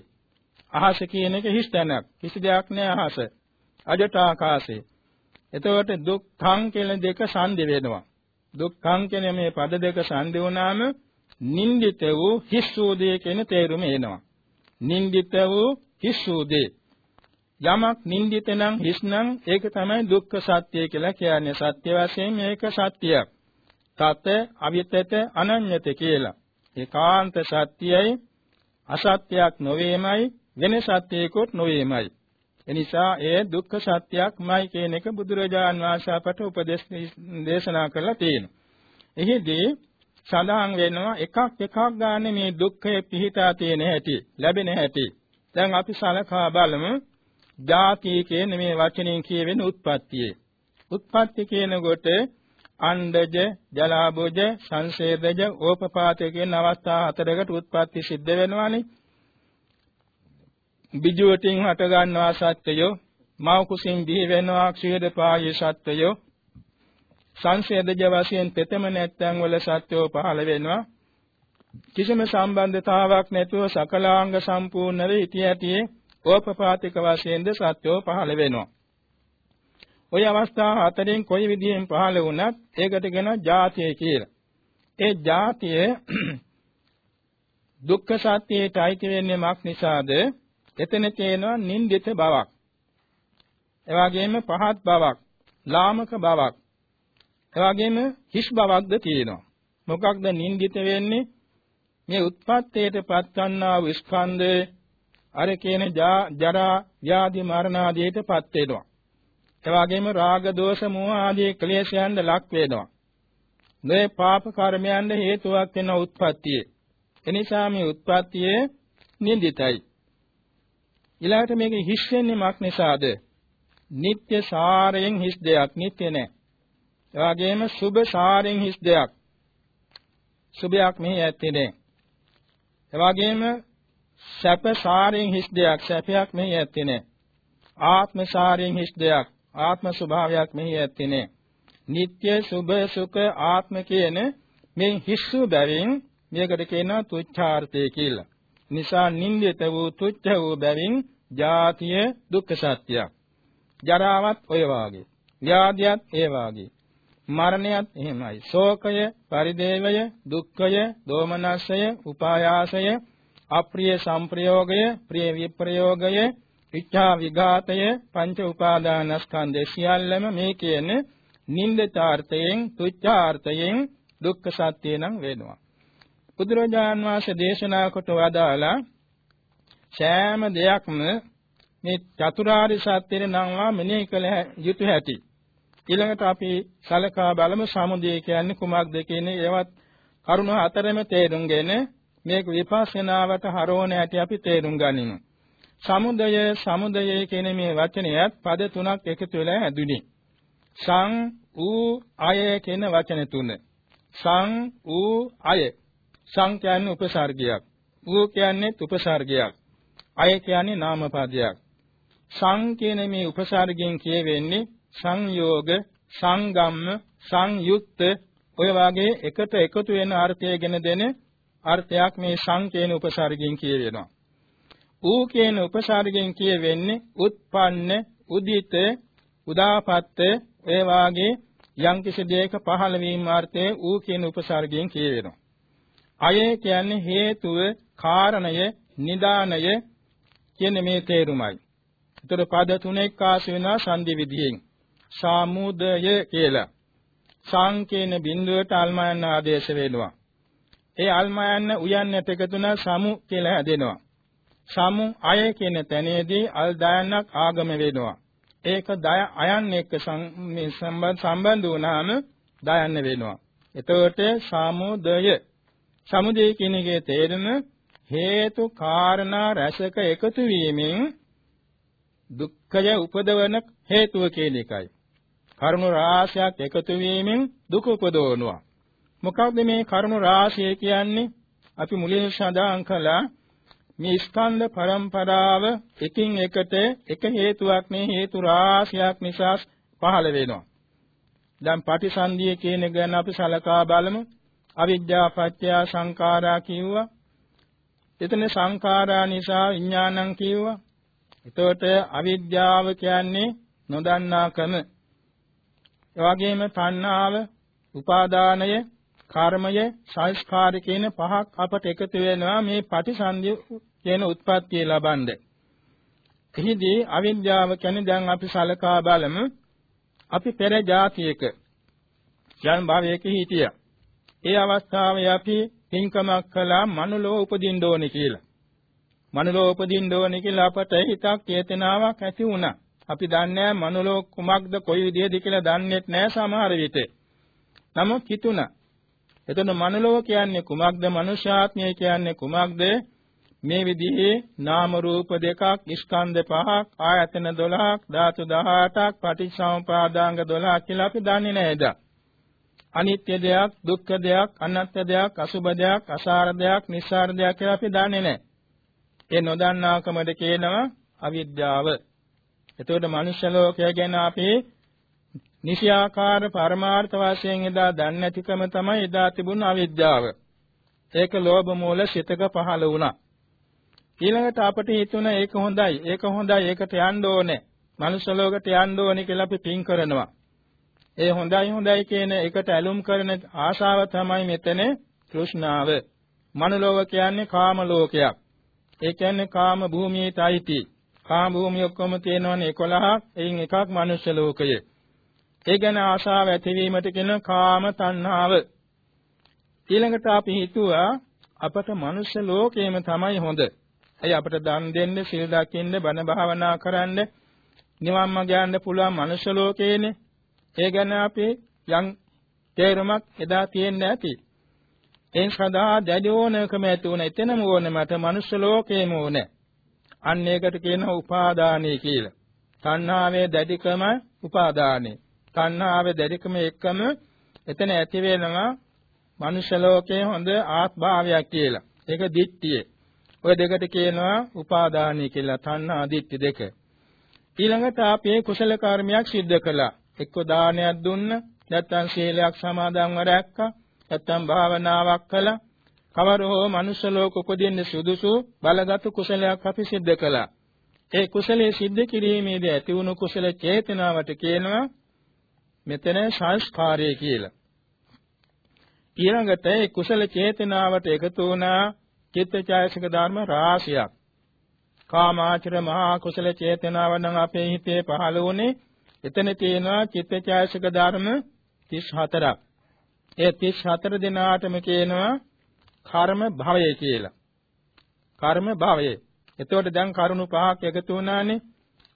අහස කියන එක හිස්තනක්. කිසි දෙයක් නෑ අහස. අජට ආකාශේ. එතකොට දුක්ඛං කියන දෙක සංදි වෙනවා. දුක්ඛං කියන මේ පද දෙක සංදි වුණාම නින්දිත වූ හිස් වූ දේ කියන තේරුම එනවා. නින්දිත වූ හිස් වූ දේ. යමක් නින්දිත නම් හිස් නම් ඒක තමයි දුක්ඛ සත්‍ය කියලා කියන්නේ. සත්‍ය වශයෙන් මේක සත්‍යයක්. තත අවිතත අනඤ්‍යත කියලා. ඒකාන්ත සත්‍යයයි අසත්‍යයක් නොවේමයි වෙන සත්‍යයකොත් නොවේමයි. එනිසා ඒ දුක්ඛ සත්‍යයක්මයි කියන එක බුදුරජාන් වහන්සේ අපට උපදේශ දේශනා කරලා තියෙනවා. එහිදී සඳහන් වෙනවා එකක් එකක් ගන්න මේ දුක්ඛය පිහිටා තියෙන හැටි, ලැබෙන හැටි. දැන් අපි සලකා බලමු ජාති කියන මේ වචنين කියවෙන උත්පත්තියේ. උත්පත්ති කියන කොට අණ්ඩජ, ජලාබුජ, සංසේදජ, ඕපපාත කියන අවස්ථා හතරකට උත්පත්ති සිද්ධ වෙනවානේ. බිජුවටින් හට ගන්නවා සත්‍යය, මව කුසින් බිහි වෙනවා ක්ෂීරපායේ සත්‍යය. සංසේදජ වශයෙන් තෙතම නැත්තන් වල සත්‍යෝ පහළ වෙනවා. කිසිම සම්බන්ධතාවක් නැතුව සකලාංග සම්පූර්ණ වේ ඉති ඇතියේ ඕපපාතික වශයෙන්ද සත්‍යෝ පහළ වෙනවා. ওই අවස්ථා හතරෙන් කොයි විදිහෙන් පහළ වුණත් ඒකට කියන ජාතිය කියලා. ඒ ජාතිය (clears throat) දුක්ඛ සත්‍යයට අයිති වෙන්නේ මක් නිසාද? එතන තියෙනවා නින්දිත බවක්. එවාගෙම පහත් බවක්, ලාමක බවක්. එවාගෙම හිස් බවක්ද තියෙනවා. මොකක්ද නින්දිත වෙන්නේ? මේ උත්පත්තයට පත්වන්නා වූ ස්කන්ධය අර කියන ජරා, ව්‍යාධි, මරණ ආදියටපත් වෙනවා. එවාගෙම රාග දෝෂ මෝහ ආදී ක්ලේශයන්ද ලක් වේනවා. මේ පාප කර්මයන්ද හේතුවක් වෙන උත්පත්තියේ. එනිසා මේ උත්පත්තියේ නිඳිතයි. ඊළඟට මේකේ හිස් වෙන්නේ මක් නිසාද? නিত্য සාරයෙන් හිස් දෙයක් නিত্য නැහැ. එවාගෙම සුභ සාරයෙන් හිස් දෙයක්. සුභයක් මෙහි ඇත්තේ නැහැ. එවාගෙම සැප සාරයෙන් හිස් දෙයක් සැපයක් මෙහි ඇත්තේ නැහැ. ආත්ම සාරයෙන් හිස් දෙයක් ආත්ම ස්වභාවයක් මෙහි ඇත්තේ නැහැ. නিত্য සුභ සුඛ ආත්ම කියන මේ හිස්සු බැවින් මේකට කියනවා තුච්ඡාර්ථය කියලා. නිසා නින්දිත වූ තුච්ඡ වූ බැවින් ජාතිය දුක්ඛ සත්‍යයක්. ජරාවත් ඔය වාගේ. ව්‍යාධියත් ඒ වාගේ. මරණයත් එහෙමයි. ශෝකය, පරිදේවය, දුක්ඛය, දෝමනස්සය, උපායාසය, අප්‍රිය සංප්‍රයෝගය, ප්‍රිය විප්‍රයෝගය, ඉච්ඡා විඝාතය පංච උපාදානස්කන්ධය සියල්ලම මේ කියන නින්දිතාර්ථයෙන් තුච්ඡාර්ථයෙන් දුක්ඛ සත්‍ය නම් වෙනවා. බුදුරජාන් වහන්සේ දේශනා කොට වදාලා සෑම දෙයක්ම මේ චතුරාර්ය සත්‍යෙ නම්වා මෙනෙහි කළ යුතු හැටි. ඊළඟට අපි සලකා බලමු සමුදය කියන්නේ කුමක්ද කියන ඒවත් කරුණ හතරෙම තේරුම්ගෙන මේක විපස්සනාවට හරවන හැටි අපි තේරුම් ගනිමු. සමුදය සමුදය කියන මේ වචනයත් පද තුනක් එකතු වෙලා හැදුනේ. සං ඌ අය කියන වචන තුන. සං ඌ අය. සං කියන්නේ උපසර්ගයක්. ඌ කියන්නේ උපසර්ගයක්. අය කියන්නේ නාම පදයක්. සං කියන මේ උපසර්ගයෙන් කියවෙන්නේ සංයෝග, සංගම්ම, සංයුක්ත ඔය වාගේ එකට එකතු වෙන අර්ථයගෙන දෙන අර්ථයක් මේ සං කියන උපසර්ගයෙන් කියවෙනවා. ඌ කියන උපසර්ගයෙන් කියවෙන්නේ උත්පන්න උදිත උදාපත්ත ඒ වාගේ යම් කිසි දෙයක පහළ වීම අර්ථයේ ඌ කියන උපසර්ගයෙන් කියවෙනවා අය කියන්නේ හේතුව, කාරණය, නිදානය කියන මේ තේරුමයි. ඒතර පද තුනෙක් ආශ වෙනවා සංදි විදියෙන්. සාමුදය කියලා. සංකේන බිඳුවට අල්මයන් ආදේශ වෙනවා. ඒ අල්මයන් උයන්නට එකතුන සමු කියලා හැදෙනවා. සමු අය කියන තැනේදී අල් දයන්නක් ආගම වෙනවා. ඒක දය අයන් එක්ක සම්බන්ධ වුණාම දයන්න වෙනවා. එතකොට සමුදය සමුදය කියන එකේ තේරුම හේතු කාරණා රැසක එකතු වීමෙන් දුක්ඛය උපදවන හේතුව කියන එකයි. කරුණු රාශියක් එකතු වීමෙන් දුක උපදවනවා. මොකක්ද මේ කරුණු රාශිය කියන්නේ? අපි මුලින් සඳහන් කළා මේ ස්කන්ධ පරම්පරාව එකින් එකට එක හේතුවක් නේ හේතු රාශියක් නිසා පහළ වෙනවා. දැන් පටිසන්ධිය කියන ගැන අපි සලකා බලමු. අවිද්‍යා පත්‍ය සංඛාරා කිව්වා. එතන සංඛාරා නිසා විඥානං කිව්වා. එතකොට අවිද්‍යාව කියන්නේ නොදන්නාකම. ඒ වගේම තණ්හාව, උපාදානය, කර්මය, සංස්කාර කියන පහක් අපට එකතු වෙනවා මේ පටිසන්ධි කියන උත්පත්තිය ලබන්නේ. එහිදී අවිද්‍යාව කියන්නේ දැන් අපි සලකා බලමු අපි පෙර જાතියක යම් භවයක හිටියා. ඒ අවස්ථාවේ අපි පින්කමක් කළා මනුලෝ උපදින්න ඕනේ කියලා. මනුලෝ උපදින්න ඕනේ කියලා අපට හිතක් චේතනාවක් ඇති වුණා. අපි දන්නේ මනුලෝ කුමක්ද කොයි විදිහද කියලා දන්නේත් නැහැ සමහර විට. නමුත් හිතුණා. එතන මනුලෝ කියන්නේ කුමක්ද? මනුෂ්‍යාත්මය කියන්නේ කුමක්ද? මේ විදිහේ නාම රූප දෙකක් ස්කන්ධ පහක් ආයතන 12ක් ධාතු 18ක් පටිච්චසමුපාදාංග 12 කියලා අපි දන්නේ නේද? අනිත්‍ය දෙයක්, දුක්ඛ දෙයක්, අනාත්ම දෙයක්, අසුභ දෙයක්, අසාර දෙයක්, නිස්සාර දෙයක් කියලා අපි දන්නේ නැහැ. ඒ නොදන්නාකමද කියනවා අවිද්‍යාව. එතකොට මනුෂ්‍ය ලෝකය ගැන අපි නිසියාකාර පරමාර්ථ වශයෙන් එදා දන්නේ නැතිකම තමයි එදා තිබුණු අවිද්‍යාව. ඒක ලෝභ මූල සිතක පහළ වුණා. ඊළඟට අපිට හිතුණා ඒක හොඳයි, ඒක හොඳයි, ඒකට යන්න ඕනේ. මනුෂ්‍ය ලෝකයට යන්න ඕනේ කියලා අපි පින් කරනවා. ඒ හොඳයි හොඳයි කියන එකට ඇලුම් කරන ආශාව තමයි මෙතන තෘෂ්ණාව. මනුලෝක කියන්නේ කාම ලෝකයක්. ඒ කියන්නේ කාම භූමියට අයිති. කාම භූමිය ඔක්කොම තියෙනවනේ 11ක්. එයින් එකක් මනුෂ්‍ය ලෝකය. ඒ ගැන ආශාව ඇතිවීමට කියන කාම තණ්හාව. ඊළඟට අපි හිතුවා අපට මනුෂ්‍ය ලෝකයේම තමයි හොඳ. ඇයි අපිට දන් දෙන්න, සීල් දකින්න, බණ භාවනා කරන්න, නිවන් මාර්ග යන්න පුළුවන් මනුෂ්‍ය ලෝකේනේ. ඒ ගැන අපි යම් තේරුමක් එදා තියෙන්න ඇති. එයින් සදා දැඩි ඕනකම ඇති වුණ එතනම ඕනේ මට මනුෂ්‍ය ලෝකේම ඕනේ. අන්න ඒකට කියනවා උපාදානයි කියලා. තණ්හාවේ දැඩිකම උපාදානයි. තණ්හාවේ දැඩිකම එක්කම එතන ඇති වෙනවා මනුෂ්‍ය ලෝකයේ හොඳ ආත්භාවයක් කියලා. ඒක දිට්ඨිය. ඔය දෙකට කියනවා උපාදානයි කියලා තණ්හා දිට්ඨි දෙක. ඊළඟට අපේ කුසල කර්මයක් සිද්ධ කළා. එක්ක දානයක් දුන්න, නැත්නම් සීලයක් සමාදන්ව රැක්කා, නැත්නම් භාවනාවක් කළා. කවර හෝ මනුෂ්‍ය ලෝක උපදින්න සුදුසු බලගත් කුසලයක් අපි සිද්ධ කළා. ඒ කුසලයේ සිද්ධ කිරීමේදී ඇති වුණු කුසල චේතනාවට කියනවා මෙතන සංස්කාරය කියලා. ඊළඟට ඒ කුසල චේතනාවට එකතු වුණා චිත්තචෛතසික ධර්ම රාශියක්. කාමාචර මහා කුසල චේතනාව නම් අපේ හිතේ පහළ වුණේ එතන තියෙනවා චිත්තචෛතසික ධර්ම 34ක්. ඒ 34 දිනාටම කියනවා කර්ම භවය කියලා. කර්ම භවය. එතකොට දැන් කරුණු පහක් එකතු වුණානේ.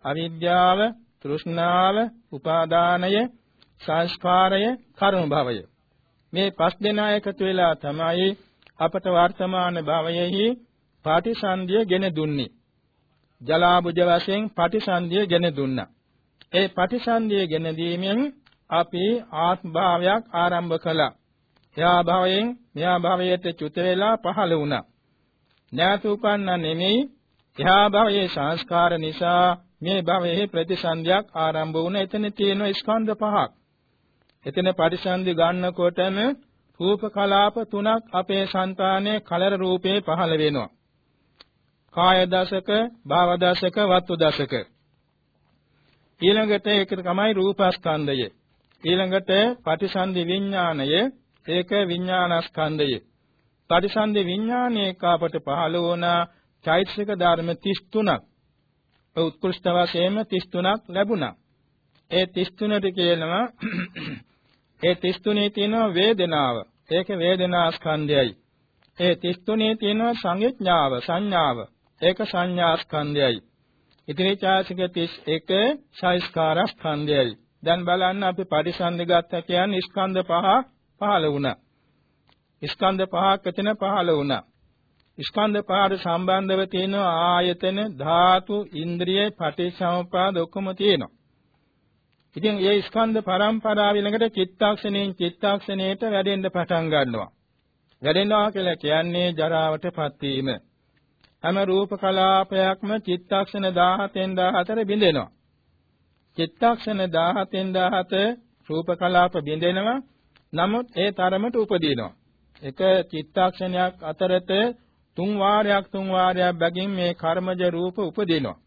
අවිද්‍යාව, තෘෂ්ණාව, උපාදානය, සංස්කාරය, කර්ම භවය. මේ පස් දෙනා එකතු වෙලා තමයි අපට වර්තමාන භවයෙහි පාටිසන්ධිය ගෙන දුන්නේ. ජලාබුජ වශයෙන් පාටිසන්ධිය ගෙන දුන්නා. ඒ පාටිසන්ධිය ගෙන දීමෙන් අපි ආත්මභාවයක් ආරම්භ කළා. එහා භවයෙන් මෙහා භවයට චුත වෙලා පහළ වුණා. නැවත උපන්න නෙමෙයි එහා භවයේ සංස්කාර නිසා මේ භවයේ ප්‍රතිසන්දියක් ආරම්භ වුණ එතන තියෙන ස්කන්ධ පහක්. එතන පරිසන්දි ගන්නකොටම රූප කලාප තුනක් අපේ సంతානයේ කලර රූපේ පහළ වෙනවා. කාය දශක, භාව දශක, වත්තු දශක. ඊළඟට ඒක තමයි රූපස්කන්ධය. ඊළඟට පටිසන්ධි විඥාණය ඒක විඥානස්කන්ධය. පරිසන්දි විඥානයේ කාපට පහළ වුණ චෛතසික ධර්ම 33ක් උත්කෘෂ්ඨ වශයෙන්ම 33ක් ලැබුණා. ඒ 33ට කියනවා ඒ 33 තියෙන වේදනාව. ඒක වේදනා ස්කන්ධයයි. ඒ 33 තියෙන සංඥාව සංඥාව. ඒක සංඥා ස්කන්ධයයි. ඉතිරි චෛතසික 31 සංස්කාර ස්කන්ධයයි. දැන් බලන්න අපි පරිසන්දි ගත්තා කියන්නේ ස්කන්ධ පහ පහළ වුණා. ස්කන්ධ පහක් එතන පහළ වුණා. ස්කන්ධ පහට සම්බන්ධව තියෙන ආයතන ධාතු ඉන්ද්‍රිය පටිච්චසමුප්පාද ඔක්කොම තියෙනවා. ඉතින් මේ ස්කන්ධ පරම්පරාව ළඟට චිත්තාක්ෂණයෙන් චිත්තාක්ෂණයට වැඩෙන්න පටන් ගන්නවා. වැඩෙනවා කියලා කියන්නේ ජරාවටපත් වීම. හැම රූප කලාපයක්ම චිත්තාක්ෂණ 17න් 14 බිඳෙනවා. චිත්තාක්ෂණ 17න් 17 රූප කලාප බිඳෙනවා. නමුත් ඒ තරමට උපදිනවා. එක චිත්තාක්ෂණයක් අතරත තුන් වාරයක් තුන් වාරයක් බැගින් මේ කර්මජ රූප උපදිනවා.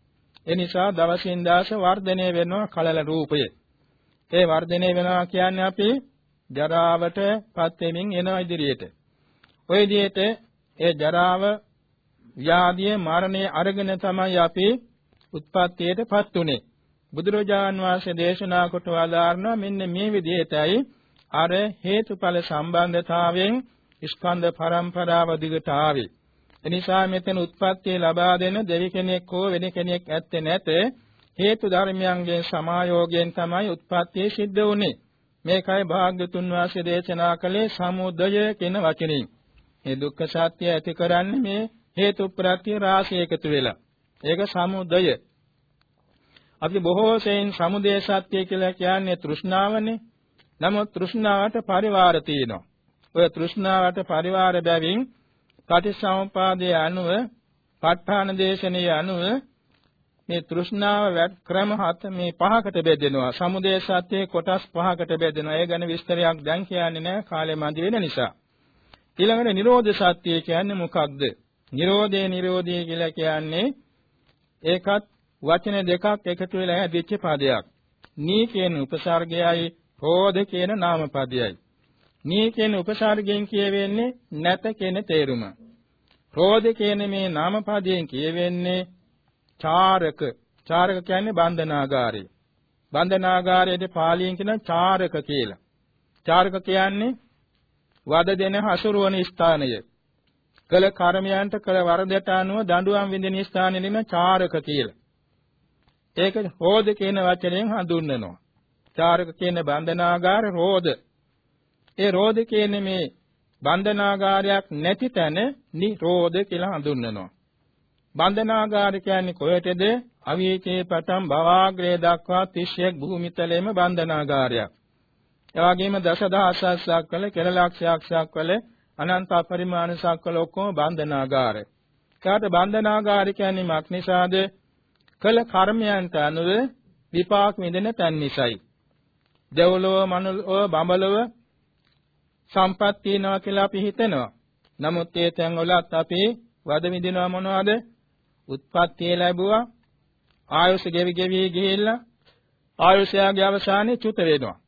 ඒ නිසා දවසින් දවස වර්ධනය වෙනවා කලල රූපය. ඒ වර්ධනය වෙනවා කියන්නේ අපි ජරාවට පත් වෙමින් එන ඉදිරියට. ওই විදිහට ඒ ජරාව ව්‍යාධිය මරණය අරගෙන තමයි අපි උත්පත්තියටපත් උනේ. බුදුරජාන් වහන්සේ දේශනා කොට වදාारणා මෙන්න මේ විදිහටයි අර හේතුඵල සම්බන්ධතාවයෙන් ස්කන්ධ පරම්පරාව දිගට ආවේ. එනිසා මෙතන උත්පත්ති ලබා දෙන දෙවි කෙනෙක් හෝ වෙන කෙනෙක් ඇත්තේ නැත. හේතු ධර්මයන්ගේ සමායෝගයෙන් තමයි උත්පත්ති සිද්ධ වුනේ. මේකයි භාග්‍යතුන් වහන්සේ දේශනා කළේ සමුදය කියන වචනේ. මේ දුක්ඛ සත්‍ය ඇති කරන්නේ මේ හේතු ප්‍රත්‍ය රාශියකට වෙලා. ඒක සමුදය. අපි බොහෝ සෙයින් සමුදය සත්‍ය කියලා කියන්නේ තෘෂ්ණාවනේ. නමුත් තෘෂ්ණාවට පරිවාර තියෙනවා. ඔය තෘෂ්ණාවට පරිවාර බැවින් පටිච්චසමුපාදයේ අනුව ප ဋ ාණ දේශනයේ අනුව මේ තෘෂ්ණාව ක්‍රම හත මේ පහකට බෙදෙනවා. සමුදය සත්‍යයේ කොටස් පහකට බෙදෙනවා. ඒ ගැන විස්තරයක් දැන් කියන්නේ නැහැ කාලය මදි වෙන නිසා. ඊළඟට නිරෝධ සත්‍ය කියන්නේ මොකක්ද? නිරෝධේ නිරෝධය කියලා කියන්නේ ඒකත් වචන දෙකක් එකතු වෙලා හැදිච්ච පදයක්. නී කියන උපසර්ගයයි රෝධ කියන නාම පදයයි. නී කියන උපසර්ගයෙන් කියවෙන්නේ නැත කියන තේරුම. රෝධ කියන මේ නාම පදයෙන් කියවෙන්නේ චාරක. චාරක කියන්නේ බන්ධනාගාරය. බන්ධනාගාරයේ පාලියෙන් කියන චාරක කියලා. චාරක කියන්නේ වද දෙන හසුරුවන ස්ථානය. කළ කර්මයන්ට කළ වරදට අනුව දඬුවම් විඳින ස්ථානෙ නෙම චාරක කියලා. ඒක රෝධ කියන වචනයෙන් හඳුන්වනවා. චාරක කියන බන්ධනාගාර රෝධ ඒ රෝධ කියන්නේ මේ බන්ධනාගාරයක් නැති තැන නිරෝධ කියලා හඳුන්වනවා. බන්ධනාගාර කියන්නේ කොහෙටද? අවීචේ පටන් භවාග්‍රේ දක්වා 31 භූමිතලෙම බන්ධනාගාරයක්. ඒ වගේම දසදහසක් වල කෙල ලක්ෂයක් වල අනන්ත පරිමාණ සක්වල ඔක්කොම බන්ධනාගාර. කාට බන්ධනාගාර කියන්නේ මක් නිසාද? කළ කර්මයන්ට අනුව විපාක විඳින තැන් නිසායි. දෙව්ලොව මනුලොව බඹලොව සම්පත් තියනවා කියලා අපි හිතනවා. නමුත් ඒ තැන්වලත් අපි වද විඳිනවා මොනවද? උත්පත්තිය ලැබුවා. ආයුෂ ගෙවි ගෙවි ගිහිල්ලා ආයුෂයාගේ අවසානයේ චුත වෙනවා.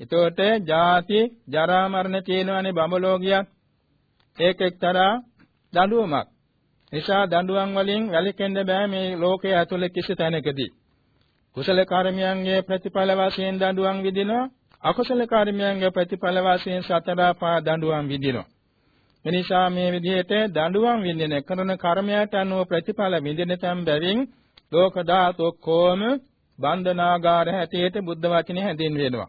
එතකොට ජාති ජරා මරණ තියෙනවානේ බඹලෝගියක්. ඒක එක්තරා දඬුවමක්. නිසා දඬුවම් වලින් වැළකෙන්න බෑ මේ ලෝකයේ ඇතුළේ කිසි තැනකදී. කුසල කර්මයන්ගේ ප්‍රතිඵල වශයෙන් දඬුවම් විදිනවා අකුසල කර්මයන්ගේ ප්‍රතිඵල වශයෙන් සතර පා දඬුවම් විඳිනවා. එනිසා මේ විදිහට දඬුවම් විඳින කරන කර්මයට අනුව ප්‍රතිඵල විඳින තම් බැවින් ලෝක ධාතු කොම බන්ධනාගාර හැටියට බුද්ධ වචනේ හැඳින්වෙනවා.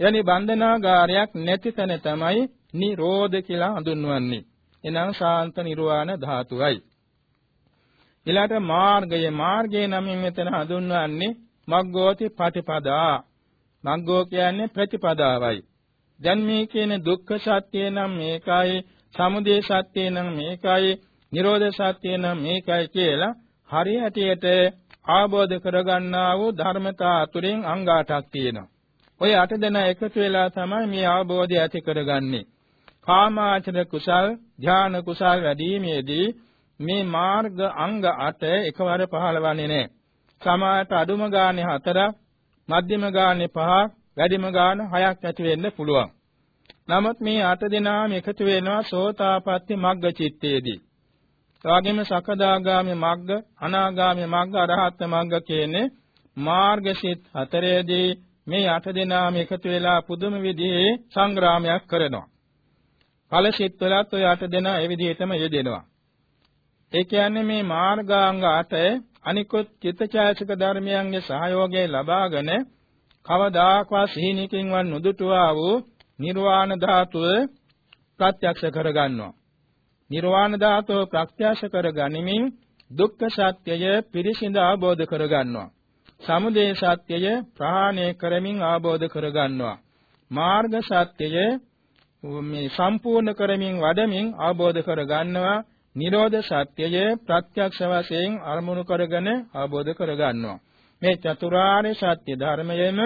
එවැනි බන්ධනාගාරයක් නැති තැන තමයි නිරෝධ කියලා හඳුන්වන්නේ. එනම් ශාන්ත නිර්වාණ ධාතුවයි. ඊළාට මාර්ගය මාර්ගය නමින් මෙතන හඳුන්වන්නේ මග්ගෝති පටිපදා මග්ගෝ කියන්නේ ප්‍රතිපදාවයි. දැන් මේ කියන දුක්ඛ සත්‍ය නම් මේකයි, සමුදය සත්‍ය නම් මේකයි, නිරෝධ සත්‍ය නම් මේකයි කියලා හරියටියට ආબોධ කරගන්නා වූ ධර්මතා අතුරෙන් අංග 8ක් තියෙනවා. ඔය අට දෙනා එකතු වෙලා තමයි මේ අවබෝධය ඇති කරගන්නේ. කාමාචර කුසල්, ධාන කුසල් වැඩිීමේදී මේ මාර්ග අංග 8 එකවර පහළවන්නේ නැහැ. සමායට අඩුම ගානේ හතරක් මධ්‍යම ගානේ පහක්, වැඩිම ගාන හයක් ඇති වෙන්න පුළුවන්. නමුත් මේ අට දෙනාම එකතු වෙනවා සෝතාපට්ටි මග්ග චිත්තේදී. එවාගෙම සකදාගාමි මග්ග, අනාගාමි මග්ග, අරහත් මග්ග කියන්නේ මාර්ගසිත හතරේදී මේ අට දෙනාම එකතු වෙලා පුදුම විදිහේ සංග්‍රාමයක් කරනවා. ඵලසිත වලත් ඔය අට දෙනා ඒ විදිහටම යෙදෙනවා. ඒ කියන්නේ මේ මාර්ගාංග අට අනිකුත් චිත්තචෛතසික ධර්මයන්ගේ සහයෝගය ලබාගෙන කවදාකවත් සිහිනකින්වත් නුදුටුවා වූ නිර්වාණ ධාතුව ප්‍රත්‍යක්ෂ කරගන්නවා. නිර්වාණ ධාතුව ප්‍රත්‍යක්ෂ කරගනිමින් දුක්ඛ සත්‍යය පිරිසිඳ අවබෝධ කරගන්නවා. සමුදය සත්‍යය ප්‍රහාණය කරමින් අවබෝධ කරගන්නවා. මාර්ග සත්‍යය මේ සම්පූර්ණ කරමින් වඩමින් අවබෝධ කරගන්නවා. නිරෝධ සත්‍යය ප්‍රත්‍යක්ෂ වශයෙන් අරමුණු කරගෙන අවබෝධ කරගන්නවා. මේ චතුරාර්ය සත්‍ය ධර්මයෙම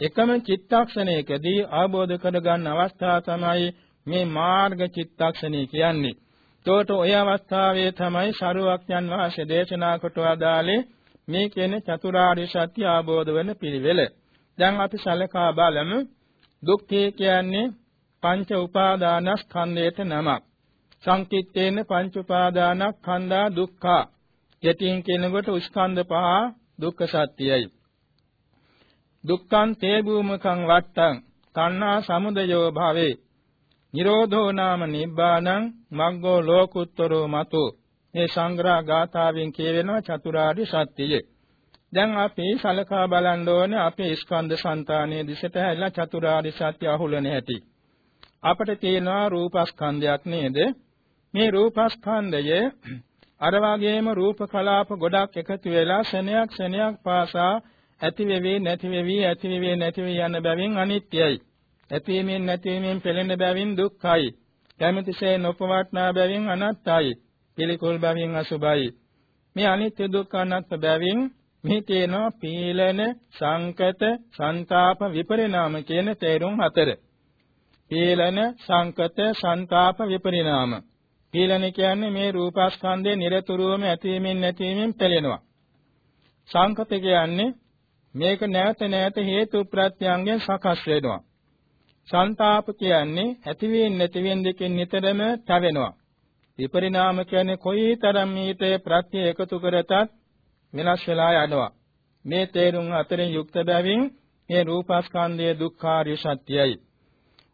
එකම චිත්තක්ෂණයකදී අවබෝධ කරගන්න අවස්ථාව තමයි මේ මාර්ග චිත්තක්ෂණය කියන්නේ. ඒකට ඔය අවස්ථාවේ තමයි ශරුවක්ඥන් වහන්සේ දේශනා කොට වදාළේ මේ කියන්නේ චතුරාර්ය සත්‍ය අවබෝධ වෙන පිළිවෙල. දැන් අපි සලකා බලමු දුක්ඛය කියන්නේ පංච උපාදානස්කන්ධයට නමක්. සංකිට්ඨේන පංච උපාදානස්කන්ධා දුක්ඛා. යටින් කියනකොට ස්කන්ධ පහ දුක්ඛ සත්‍යයයි. දුක්ඛං තේ භූමකං වට්ටං තණ්හා සමුදයෝ භවේ නිරෝධෝ නාම නිබ්බානං මග්ගෝ ලෝකුත්තරෝ මතු මේ සංග්‍රහ ගාථාවෙන් කියවෙනවා චතුරාර්ය සත්‍යය. දැන් අපි සලකා බලන්න ඕනේ අපේ ස්කන්ධ సంతානයේ දිශට හැරිලා චතුරාර්ය සත්‍ය අහුලන හැටි. අපිට තියෙනවා රූපස්කන්ධයක් නේද? මේ රූපස්කන්ධය අර වගේම රූප කලාප ගොඩක් එකතු වෙලා ශනයක් ශනයක් පාසා ඇති වෙවි නැති වෙවි ඇති වෙවි නැති වෙවි යන බැවින් අනිත්‍යයි. ඇතිවීමෙන් නැතිවීමෙන් පෙළෙන බැවින් දුක්ඛයි. කැමැතිසේ නොපවත්නා බැවින් අනත්තයි. පිළිකුල් බැවින් අසුභයි. මේ අනිත්‍ය දුක්ඛ අනාත්ම බැවින් මේ තියෙනවා පීලන සංකත සංతాප විපරිණාම කියන තේරුම් හතර. පීලන සංකත සංతాප විපරිණාම. පීලන කියන්නේ මේ රූපස්කන්ධේ නිරතුරුවම ඇතිවීමෙන් නැතිවීමෙන් පෙළෙනවා. සංකත කියන්නේ මේක නැවත නැවත හේතු ප්‍රත්‍යයන්ගෙන් සකස් වෙනවා. සංతాප කියන්නේ ඇතිවෙන් නැතිවෙන් දෙකෙන් නිතරම තැවෙනවා. විපරිණාම කියන්නේ කොයිතරම් මීට ප්‍රත්‍ය එකතු කරතත් වෙනස් වෙලා යනවා. මේ තේරුම් අතරින් යුක්ත බැවින් මේ රූපස්කන්ධයේ දුක්ඛාරිය සත්‍යයි.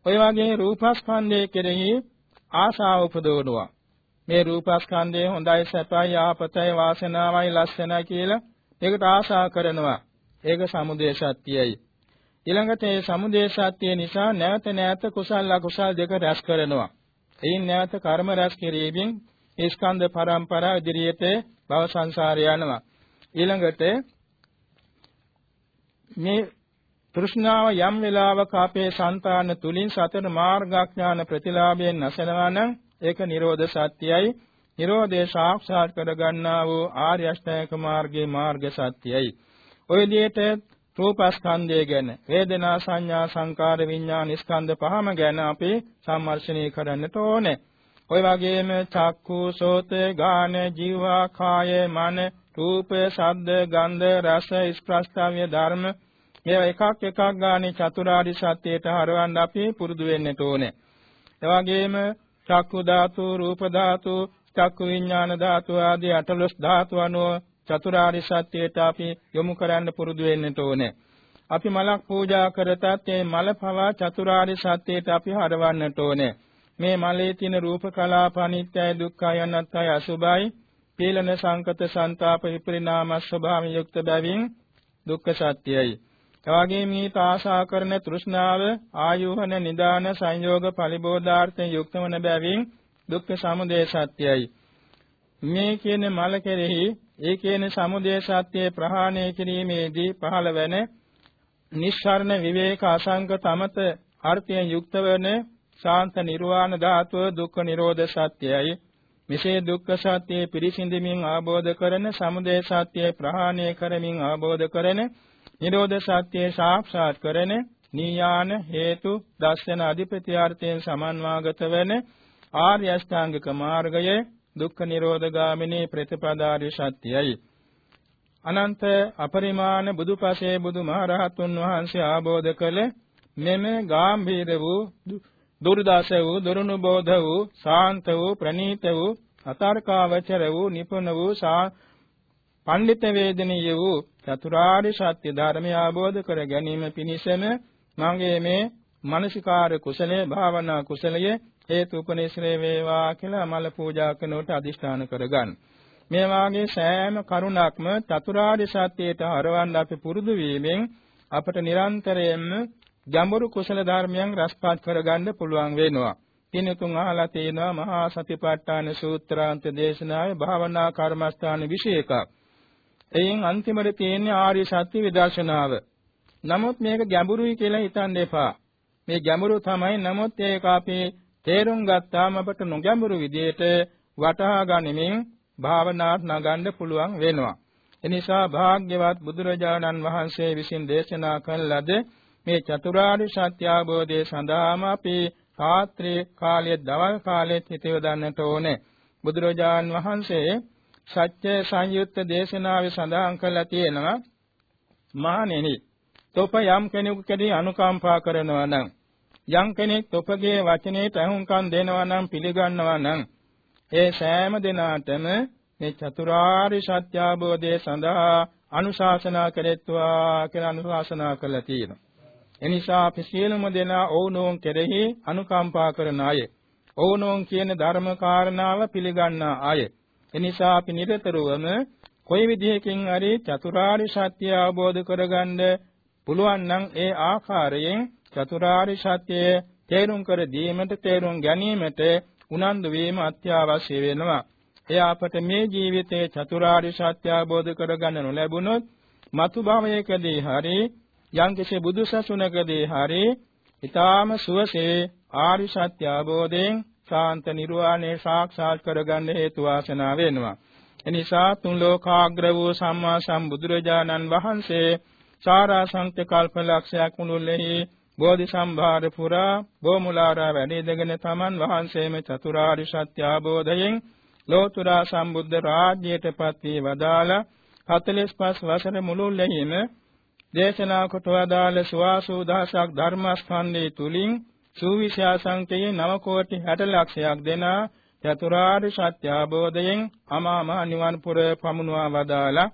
ඔය වගේ රූපස්කන්ධයේ කෙරෙහි ආශාව උපදවනවා. මේ රූපස්කන්ධය හොඳයි සැපයි ආපතයි වාසනාවයි ලස්සනයි කියලා ඒකට ආශා කරනවා. ඒක සමුදය සත්‍යයයි. ඊළඟට මේ සමුදය සත්‍ය නිසා නැවත නැවත කුසල අකුසල දෙක රැස් කරනවා. එයින් නැවත කර්ම රැස් කිරීමෙන් ස්කන්ධ පරම්පරාව ඉදිරියට භව සංසාරය යනවා. ඊළඟට මේ තෘෂ්ණාව යම් වෙලාවක අපේ సంతාන තුලින් සතර මාර්ගඥාන ප්‍රතිලාභයෙන් නැසෙනවා නම් ඒක නිරෝධ සත්‍යයයි. නිරෝධය සාක්ෂාත් කරගන්නා වූ ආර්ය අෂ්ටාංග මාර්ගයේ මාර්ග සත්‍යයයි. ඔය විදිහට රූපස්කන්ධය ගැන වේදනා සංඥා සංකාර විඥාන ස්කන්ධ පහම ගැන අපි සම්මර්ෂණය කරන්නට ඕනේ. ඔය වගේම චක්කු සෝත ගාන ජීවා කාය මන රූප ශබ්ද ගන්ධ රස ස්පර්ශාව්‍ය ධර්ම මේවා එකක් එකක් ගානේ චතුරාර්ය සත්‍යයට හරවන්න අපි පුරුදු වෙන්නට ඕනේ. ඒ වගේම චක්කු ධාතු රූප ධාතු චක්කු විඥාන ධාතු ආදී අටලොස් ධාතු අනුව චතුරාර්ය සත්‍යයට අපි යොමු කරන්න පුරුදු වෙන්නට ඕනේ. අපි මලක් පූජා කරතත් මේ මල පවා චතුරාර්ය සත්‍යයට අපි හරවන්නට ඕනේ. මේ මලේ තියෙන රූප කලාප අනිත්‍යයි දුක්ඛයි අනාත්තයි අසුභයි පීලන සංකත සංతాප විපරිණාම ස්වභාවයෙන් යුක්ත බැවින් දුක්ඛ සත්‍යයි. එවාගේ මේ ආශා කරන තෘෂ්ණාව ආයෝහන නිදාන සංයෝග පරිබෝධාර්ථයෙන් යුක්ත වන බැවින් දුක්ඛ සමුදය සත්‍යයි. මේ කියන මල කෙරෙහි ඒ කියන සමුදය සත්‍යය ප්‍රහාණය කිරීමේදී පහළ වෙන නිස්සාරණ විවේක අසංක තමත අර්ථයෙන් යුක්ත වන ශාන්ත නිර්වාණ ධාතුව දුක්ඛ නිරෝධ සත්‍යයයි මෙසේ දුක්ඛ සත්‍යය පිරිසිඳමින් ආબોධ කරන සමුදය සත්‍යය ප්‍රහාණය කරමින් ආબોධ කරන නිරෝධ සත්‍යය සාක්ෂාත් කරන නීයාන හේතු දර්ශන අධිපත්‍යාර්ථයෙන් සමන්වාගත වන ආර්ය අෂ්ටාංගික මාර්ගයේ දුක්ඛ නිරෝධ ගාමිනී ප්‍රතිපදාරි සත්‍යයයි. අනන්ත අපරිමාණ බුදුපසේ බුදුමහරහතුන් වහන්සේ ආબોධ කළ මෙම ගාම්භීර වූ දුර්දාස වූ දුරුණු බෝධ වූ ශාන්ත වූ ප්‍රණීත වූ අතර්කාවචර වූ නිපුණ වූ පඬිත වේදනීය වූ චතුරාර්ය සත්‍ය ධර්මය අවබෝධ කර ගැනීම පිණිසම මගේ මේ මානසිකාර කුසලයේ භාවනා කුසලයේ හේතු උපනිශ්‍රේ වේවා කියලා මල පූජා කරනකොට අදිෂ්ඨාන කරගන්න. මේ වාගේ සෑම කරුණක්ම චතුරාර්ය සත්‍යයට හරවන්න අපි පුරුදු වීමෙන් අපට නිරන්තරයෙන්ම ගැඹුරු කුසල ධර්මයන් රසපත් කරගන්න පුළුවන් වෙනවා. කිනුතුන් අහලා තියෙනවා මහා සතිපට්ඨාන සූත්‍රාන්ත දේශනාවේ භාවනා කර්මස්ථාන 21ක්. එයින් අන්තිමට තියෙන්නේ ආර්ය සත්‍ය විදර්ශනාව. නමුත් මේක ගැඹුරුයි කියලා හිතන්න එපා. මේ ගැඹුරු තමයි නමුත් ඒක අපි තේරුම් ගත්තාම අපට නොගැඹුරු විදිහට වටහා ගනිමින් භාවනාත් නගන්න පුළුවන් වෙනවා. එනිසා භාග්‍යවත් බුදුරජාණන් වහන්සේ විසින් දේශනා කළ ලද මේ චතුරාර්ය සත්‍ය අවබෝධය සඳහාම අපි රාත්‍රී කාලයේ දවල් කාලයේ හිත යොදන්නට ඕනේ. බුදුරජාන් වහන්සේ සත්‍ය සංයුක්ත දේශනාවේ සඳහන් කළා තියෙනවා මහණෙනි තොප යම් කෙනෙකු කෙරෙහි අනුකම්පා කරනවා නම් යම් කෙනෙක් තොපගේ වචනයට අහුම්කම් දෙනවා නම් පිළිගන්නවා නම් ඒ සෑම දිනාටම මේ චතුරාර්ය සත්‍ය අවබෝධය සඳහා අනුශාසනා කෙරෙත්වා කියලා අනුශාසනා කළා තියෙනවා. එනිසා අපි සියලුම දෙනා ඕනෝන් කෙරෙහි අනුකම්පා කරන අය. ඕනෝන් කියන ධර්ම කාරණාව පිළිගන්නා අය. එනිසා අපි නිරතරවම කොයි විදිහකින් හරි චතුරාර්ය සත්‍ය අවබෝධ කරගන්න පුළුවන් නම් ඒ ආකාරයෙන් චතුරාර්ය සත්‍යය තේරුම් කර දීමට තේරුම් ගැනීමට උනන්දු වීම අත්‍යවශ්‍ය වෙනවා. එය අපට මේ ජීවිතයේ චතුරාර්ය සත්‍ය අවබෝධ කරගන්න නොලැබුණොත් මතු භවයකදී හරි යම්කිසි බුදුසසුනකදී හරි ඊටාම සුවසේ ආරි සත්‍ය අවබෝධයෙන් ශාන්ත නිර්වාණය සාක්ෂාත් කරගන්න හේතු වාසනා වෙනවා. එනිසා තුන් ලෝකාග්‍ර වූ සම්මා සම්බුදුරජාණන් වහන්සේ සාරාසංඛ්‍ය කල්පලක්ෂයක් මුළුල්ලෙහි බෝධි සම්භාර පුරා බෝමුලාරා වැඩිදගෙන තමන් වහන්සේම චතුරාර්ය සත්‍ය අවබෝධයෙන් ලෝතුරා සම්බුද්ධ රාජ්‍යයටපත් වී වදාලා 45 වසර මුළුල්ලෙහිම දේශනා කොට වදාළ සුවාසූ දහසක් ධර්මස්කන්ධය තුලින් සූවිශා සංකේය 9 කෝටි 60 ලක්ෂයක් දෙන චතුරාර්ය සත්‍ය අවබෝධයෙන් අමා මහ නිවන් පුර පමුණවා වදාලා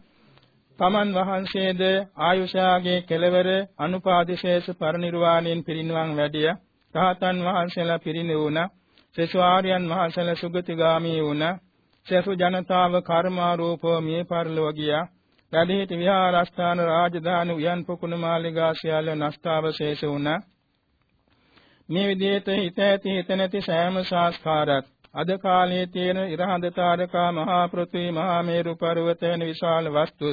තමන් වහන්සේද ආයුෂාගේ කෙලවර අනුපාදිශේෂ පරිනිර්වාණයෙන් පිරිනිවන් වැඩිය. රහතන් වහන්සේලා පිරිනිවුණා සෙසු ආර්යයන් වහන්සේලා සුගතිගාමී වුණා. සෙසු ජනතාව කර්මාරූපෝ මිය පරලොව ගියා. වැඩිහිටි විහාරස්ථාන රාජධානි උයන් පොකුණ මාලිගා සියල්ල නෂ්ටාවශේෂ වුණා. මේ විදිහට හිත ඇති හිත නැති සෑම සංස්කාරات අද කාලයේ තියෙන ඉරහඳ තාරකා මහා පෘථිවි මහා මේරු පර්වත වෙන විශාල වස්තු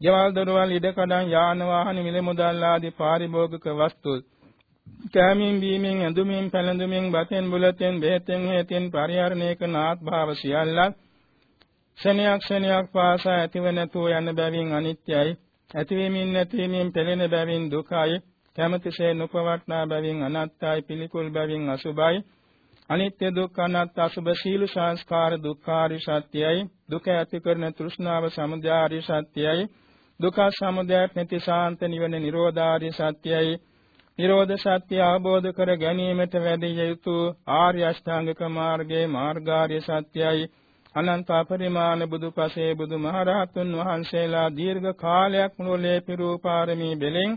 ගෙවල් දොරවල් ඉඩකඩම් යාන වාහන මිල මුදල් ආදී පාරිභෝගික වස්තු කෑමෙන් බීමෙන් ඇඳුමින් පැළඳුමින් බතෙන් බුලතෙන් බෙහෙතෙන් හේතෙන් පරිහරණය කරන ආත්භාව සියල්ලක් ක්ෂණයක් ක්ෂණයක් පාසා ඇතිව නැතුව යන බැවින් අනිත්‍යයි. ඇතිවීමින් නැතිවීමෙන් පෙළෙන බැවින් දුකයි. කැමැතිසේ නොපවට්නා බැවින් අනාත්තයි පිළිකුල් බැවින් අසුභයි අනිත්‍ය දුක්ඛ අනාත්ම අසුභ සීල සංස්කාර දුක්ඛාරි සත්‍යයි. දුක ඇති කරන තෘෂ්ණාව සමුදයාරි සත්‍යයි. දුක සමුදයක් නැති ශාන්ත නිවන නිරෝධාරි සත්‍යයි. නිරෝධ සත්‍ය අවබෝධ කර ගැනීමට වැඩි යුතු ආර්ය අෂ්ටාංගික මාර්ගයේ මාර්ගාර්ය සත්‍යයි. අනන්ත අපරිමාණ බුදුපසේ බුදුමහරහතුන් වහන්සේලා දීර්ඝ කාලයක් මුළුල්ලේ පිරූ පාරමී බෙලෙන්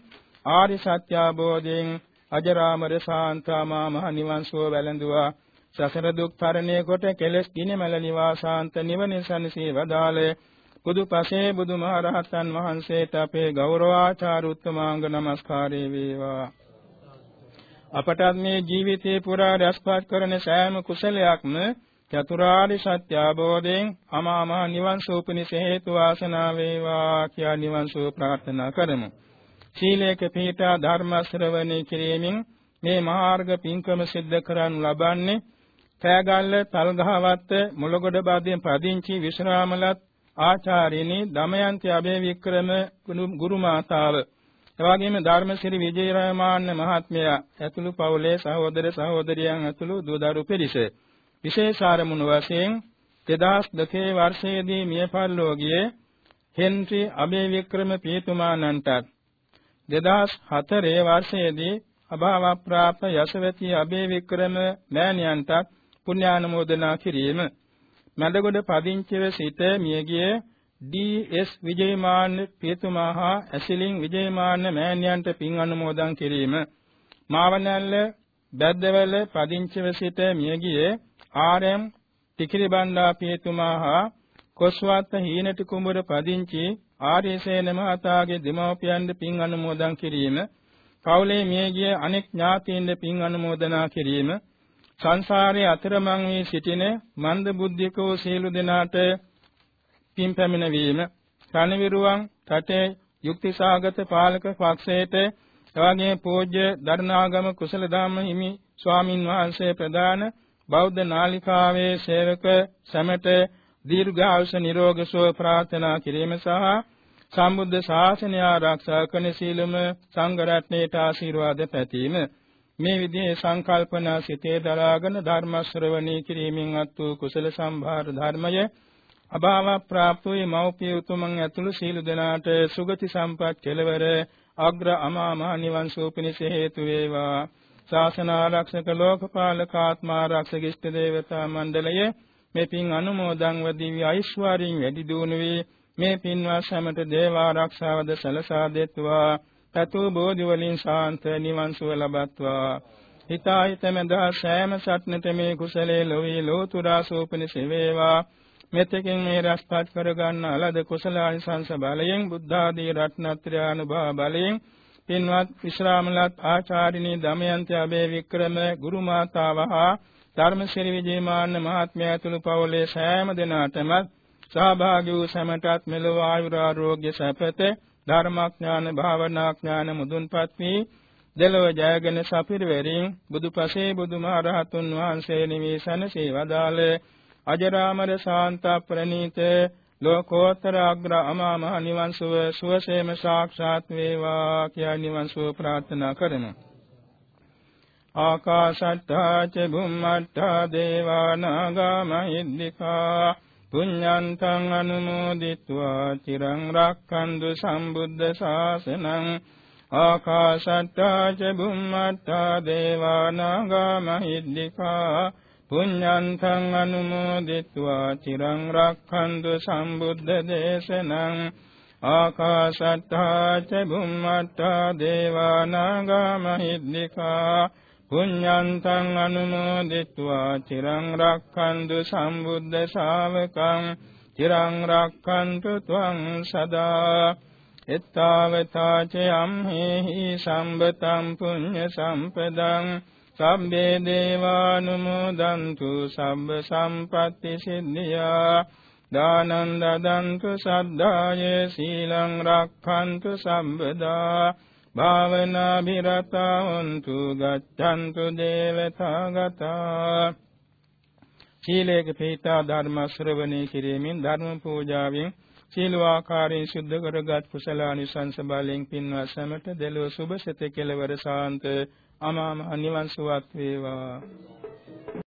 ආරි සත්‍ය අවබෝධයෙන් අජරාමර සාන්තාමා මහ නිවන් සුව වැළඳුවා. සසර දුක් තරණය කොට කෙලස් ගිනිමල නිවාසාන්ත නිවන සනසී වදාළේ. බුදුපසේ බුදුමහරහතන් වහන්සේට අපේ ගෞරවාචාර උත්තමාංග නමස්කාරය වේවා. අපටත් මේ ජීවිතේ පුරා රැස්පත් කරන සෑම කුසලයක්ම චතුරාර්ය සත්‍ය අවබෝධයෙන් අමා මහ නිවන් සෝපනිස හේතු වාසනා වේවා කියා නිවන් සෝ ප්‍රාර්ථනා කරමු. සීලේක පිහිටා ධර්ම ශ්‍රවණය කිරීමෙන් මේ මාර්ග පින්කම සිද්ධ කරනු ලබන්නේ කෑගල්ල තල්ගහවත්ත මුලගොඩ බාදයෙන් පදිංචි විශ්‍රාමලත් ආචාර්යනි දමයන්ති අබේ වික්‍රම ගුරු මාතාව එවාගෙම ධර්මසිරි විජේරාමාන්න මහත්මයා ඇතුළු පවුලේ සහෝදර සහෝදරියන් ඇතුළු දූ දරු පිරිස. විශේෂ ආරමුණු වශයෙන් 2002 වර්ෂයේදී මිය පරලෝකයේ හෙන්රි අබේවික්‍රම පියතුමාණන්ටත් 2004 වර්ෂයේදී අභාව ප්‍රාප්ත යශවති අබේ වික්‍රම මෑණියන්ටත් පුණ්‍යානුමෝදනා කිරීම මැදගොඩ පදිංචිව සිට මියගිය ඩී.එස්. විජේමාන්න පියතුමා හා ඇසිලින් විජේමාන්න මෑණියන්ට පින් අනුමෝදන් කිරීම මාවනැල්ල බැද්දවල පදිංචිව සිට මියගිය ආර්.එම්. ටිකිරිබණ්ඩා පියතුමා හා කොස්වත්ත හීනටි කුඹුර පදිංචි ආර්යසේන මහතාගේ දෙමව්පියන්ට පින් අනුමෝදන් කිරීම පවුලේ මියගිය අනෙක් ඥාතීන්ට පින් අනුමෝදනා කිරීම සංසාරයේ අතරමං වී සිටින මන්ද බුද්ධිකෝ සියලු දෙනාට පින් පැමිණවීම කණවිරුවන් රටේ යුක්තිසාගත පාලක පක්ෂයට එවාගේ පූජ්‍ය දරණාගම කුසල ධම්ම හිමි ස්වාමින් වහන්සේ ප්‍රදාන බෞද්ධ නාලිකාවේ සේවක සැමට දීර්ඝායුෂ නිරෝග සුව ප්‍රාර්ථනා කිරීම සහ සම්බුද්ධ ශාසනය ආරක්ෂා කරන සීලම සංඝ රත්නයට ආශිර්වාද පැතීම. මේ විදිහේ සංකල්පනා සිතේ දරාගෙන ධර්ම ශ්‍රවණී කිරීමෙන් අත් වූ කුසල සම්භාර ධර්මය අභාව ප්‍රාප්ත වූ මෞපිය උතුමන් ඇතුළු සීල දනාට සුගති සම්පත් කෙලවර අග්‍ර අමා මහ නිවන් සුව පිණිස හේතු වේවා. ශාසන ආරක්ෂක ලෝකපාලක ආත්මාරක්ෂක ඉෂ්ට දේවතා මණ්ඩලය මේ පින් අනුමෝදන් ව දිව්‍ය ඓශ්වර්යයෙන් වැඩි දියුණු වේ මේ පින්වත් සැමට දේව ආරක්ෂාවද සලසා දෙත්වා. තතු බෝධි වලින් ශාන්ත නිවන් සුව ලබත්වා. හිතාහිත මඳා සෑම සත්නත මේ කුසලයේ ලොවේ ලෝතුරා සෝපනි සේවේවා. මෙතෙකින් මේ රැස්පත් කරගන්න අලද කුසලානිසංස බලයෙන් බුද්ධ ආදී රත්නත්‍රය අනුභව බලයෙන් පින්වත් විශ්‍රාමලත් ආචාර්යනී දමයන්ති අබේ වික්‍රම ගුරු මාතාව හා ධර්මසිරි විජේමාන්න මහත්මයා ඇතුළු පවුලේ සෑම දෙනාටම සහභාගී වූ සැමටත් මෙලොව ආයුරාෝග්‍ය සැපත ධර්මාඥාන භාවනාඥාන මුදුන්පත් වී දෙලොව ජයගෙන සපිරවරින් බුදුපසේ බුදුමහරහතුන් වහන්සේ නිවේසනසේ වදාළ අජරාමර ශාන්ත ප්‍රණීත ලෝකෝත්තර අග්‍ර අමා මහ නිවන් සුව සුවසේම සාක්ෂාත් වේවා කියා නිවන් සුව ප්‍රාර්ථනා කරමු. ආකාශට්ටා ච බුම්මට්ටා දේවා නාග මහිද්దికා පුඤ්ඤන්තං අනුමෝදිත්වා චිරං රක්ඛන්තු සම්බුද්ධ ශාසනං ආකාශට්ටා ච බුම්මට්ටා දේවා නාග මහිද්దికා පුඤ්ඤන්තං අනුමෝදිත්වා චිරං රක්ඛන්තු සම්බුද්ධ දේශනං ආකාශට්ටා ච බුම්මට්ටා දේවා නාග මහිද්దికා පුඤ්ඤන්තං අනුමෝදිत्वा චිරං රක්ඛන්තු සම්බුද්ධ ශාවකං චිරං රක්ඛන්තු ත්වං සදා එත්තාවතා ච අම්හෙහි සම්බතං පුඤ්ඤ සම්පදං සම්බේ දේවානුමෝදන්තු සම්බ සම්පatti සිද්ධියා දානං දදන්තු සද්ධාය සීලං රක්ඛන්තු සම්බදා භාවනා බිරතා හොන්තු ගච්ඡන්තු දේවතා ගතා සීලේක පිහිටා ධර්ම ශ්‍රවණය කිරීමෙන් ධර්ම පූජාවෙන් සීල ආකාරයෙන් සුද්ධ කරගත් කුසලානිසංස බලයෙන් පින්වත් සැමට දෙලොව සුභ සිත කෙලවර සාන්ත අමාම නිවන් සුවත් වේවා.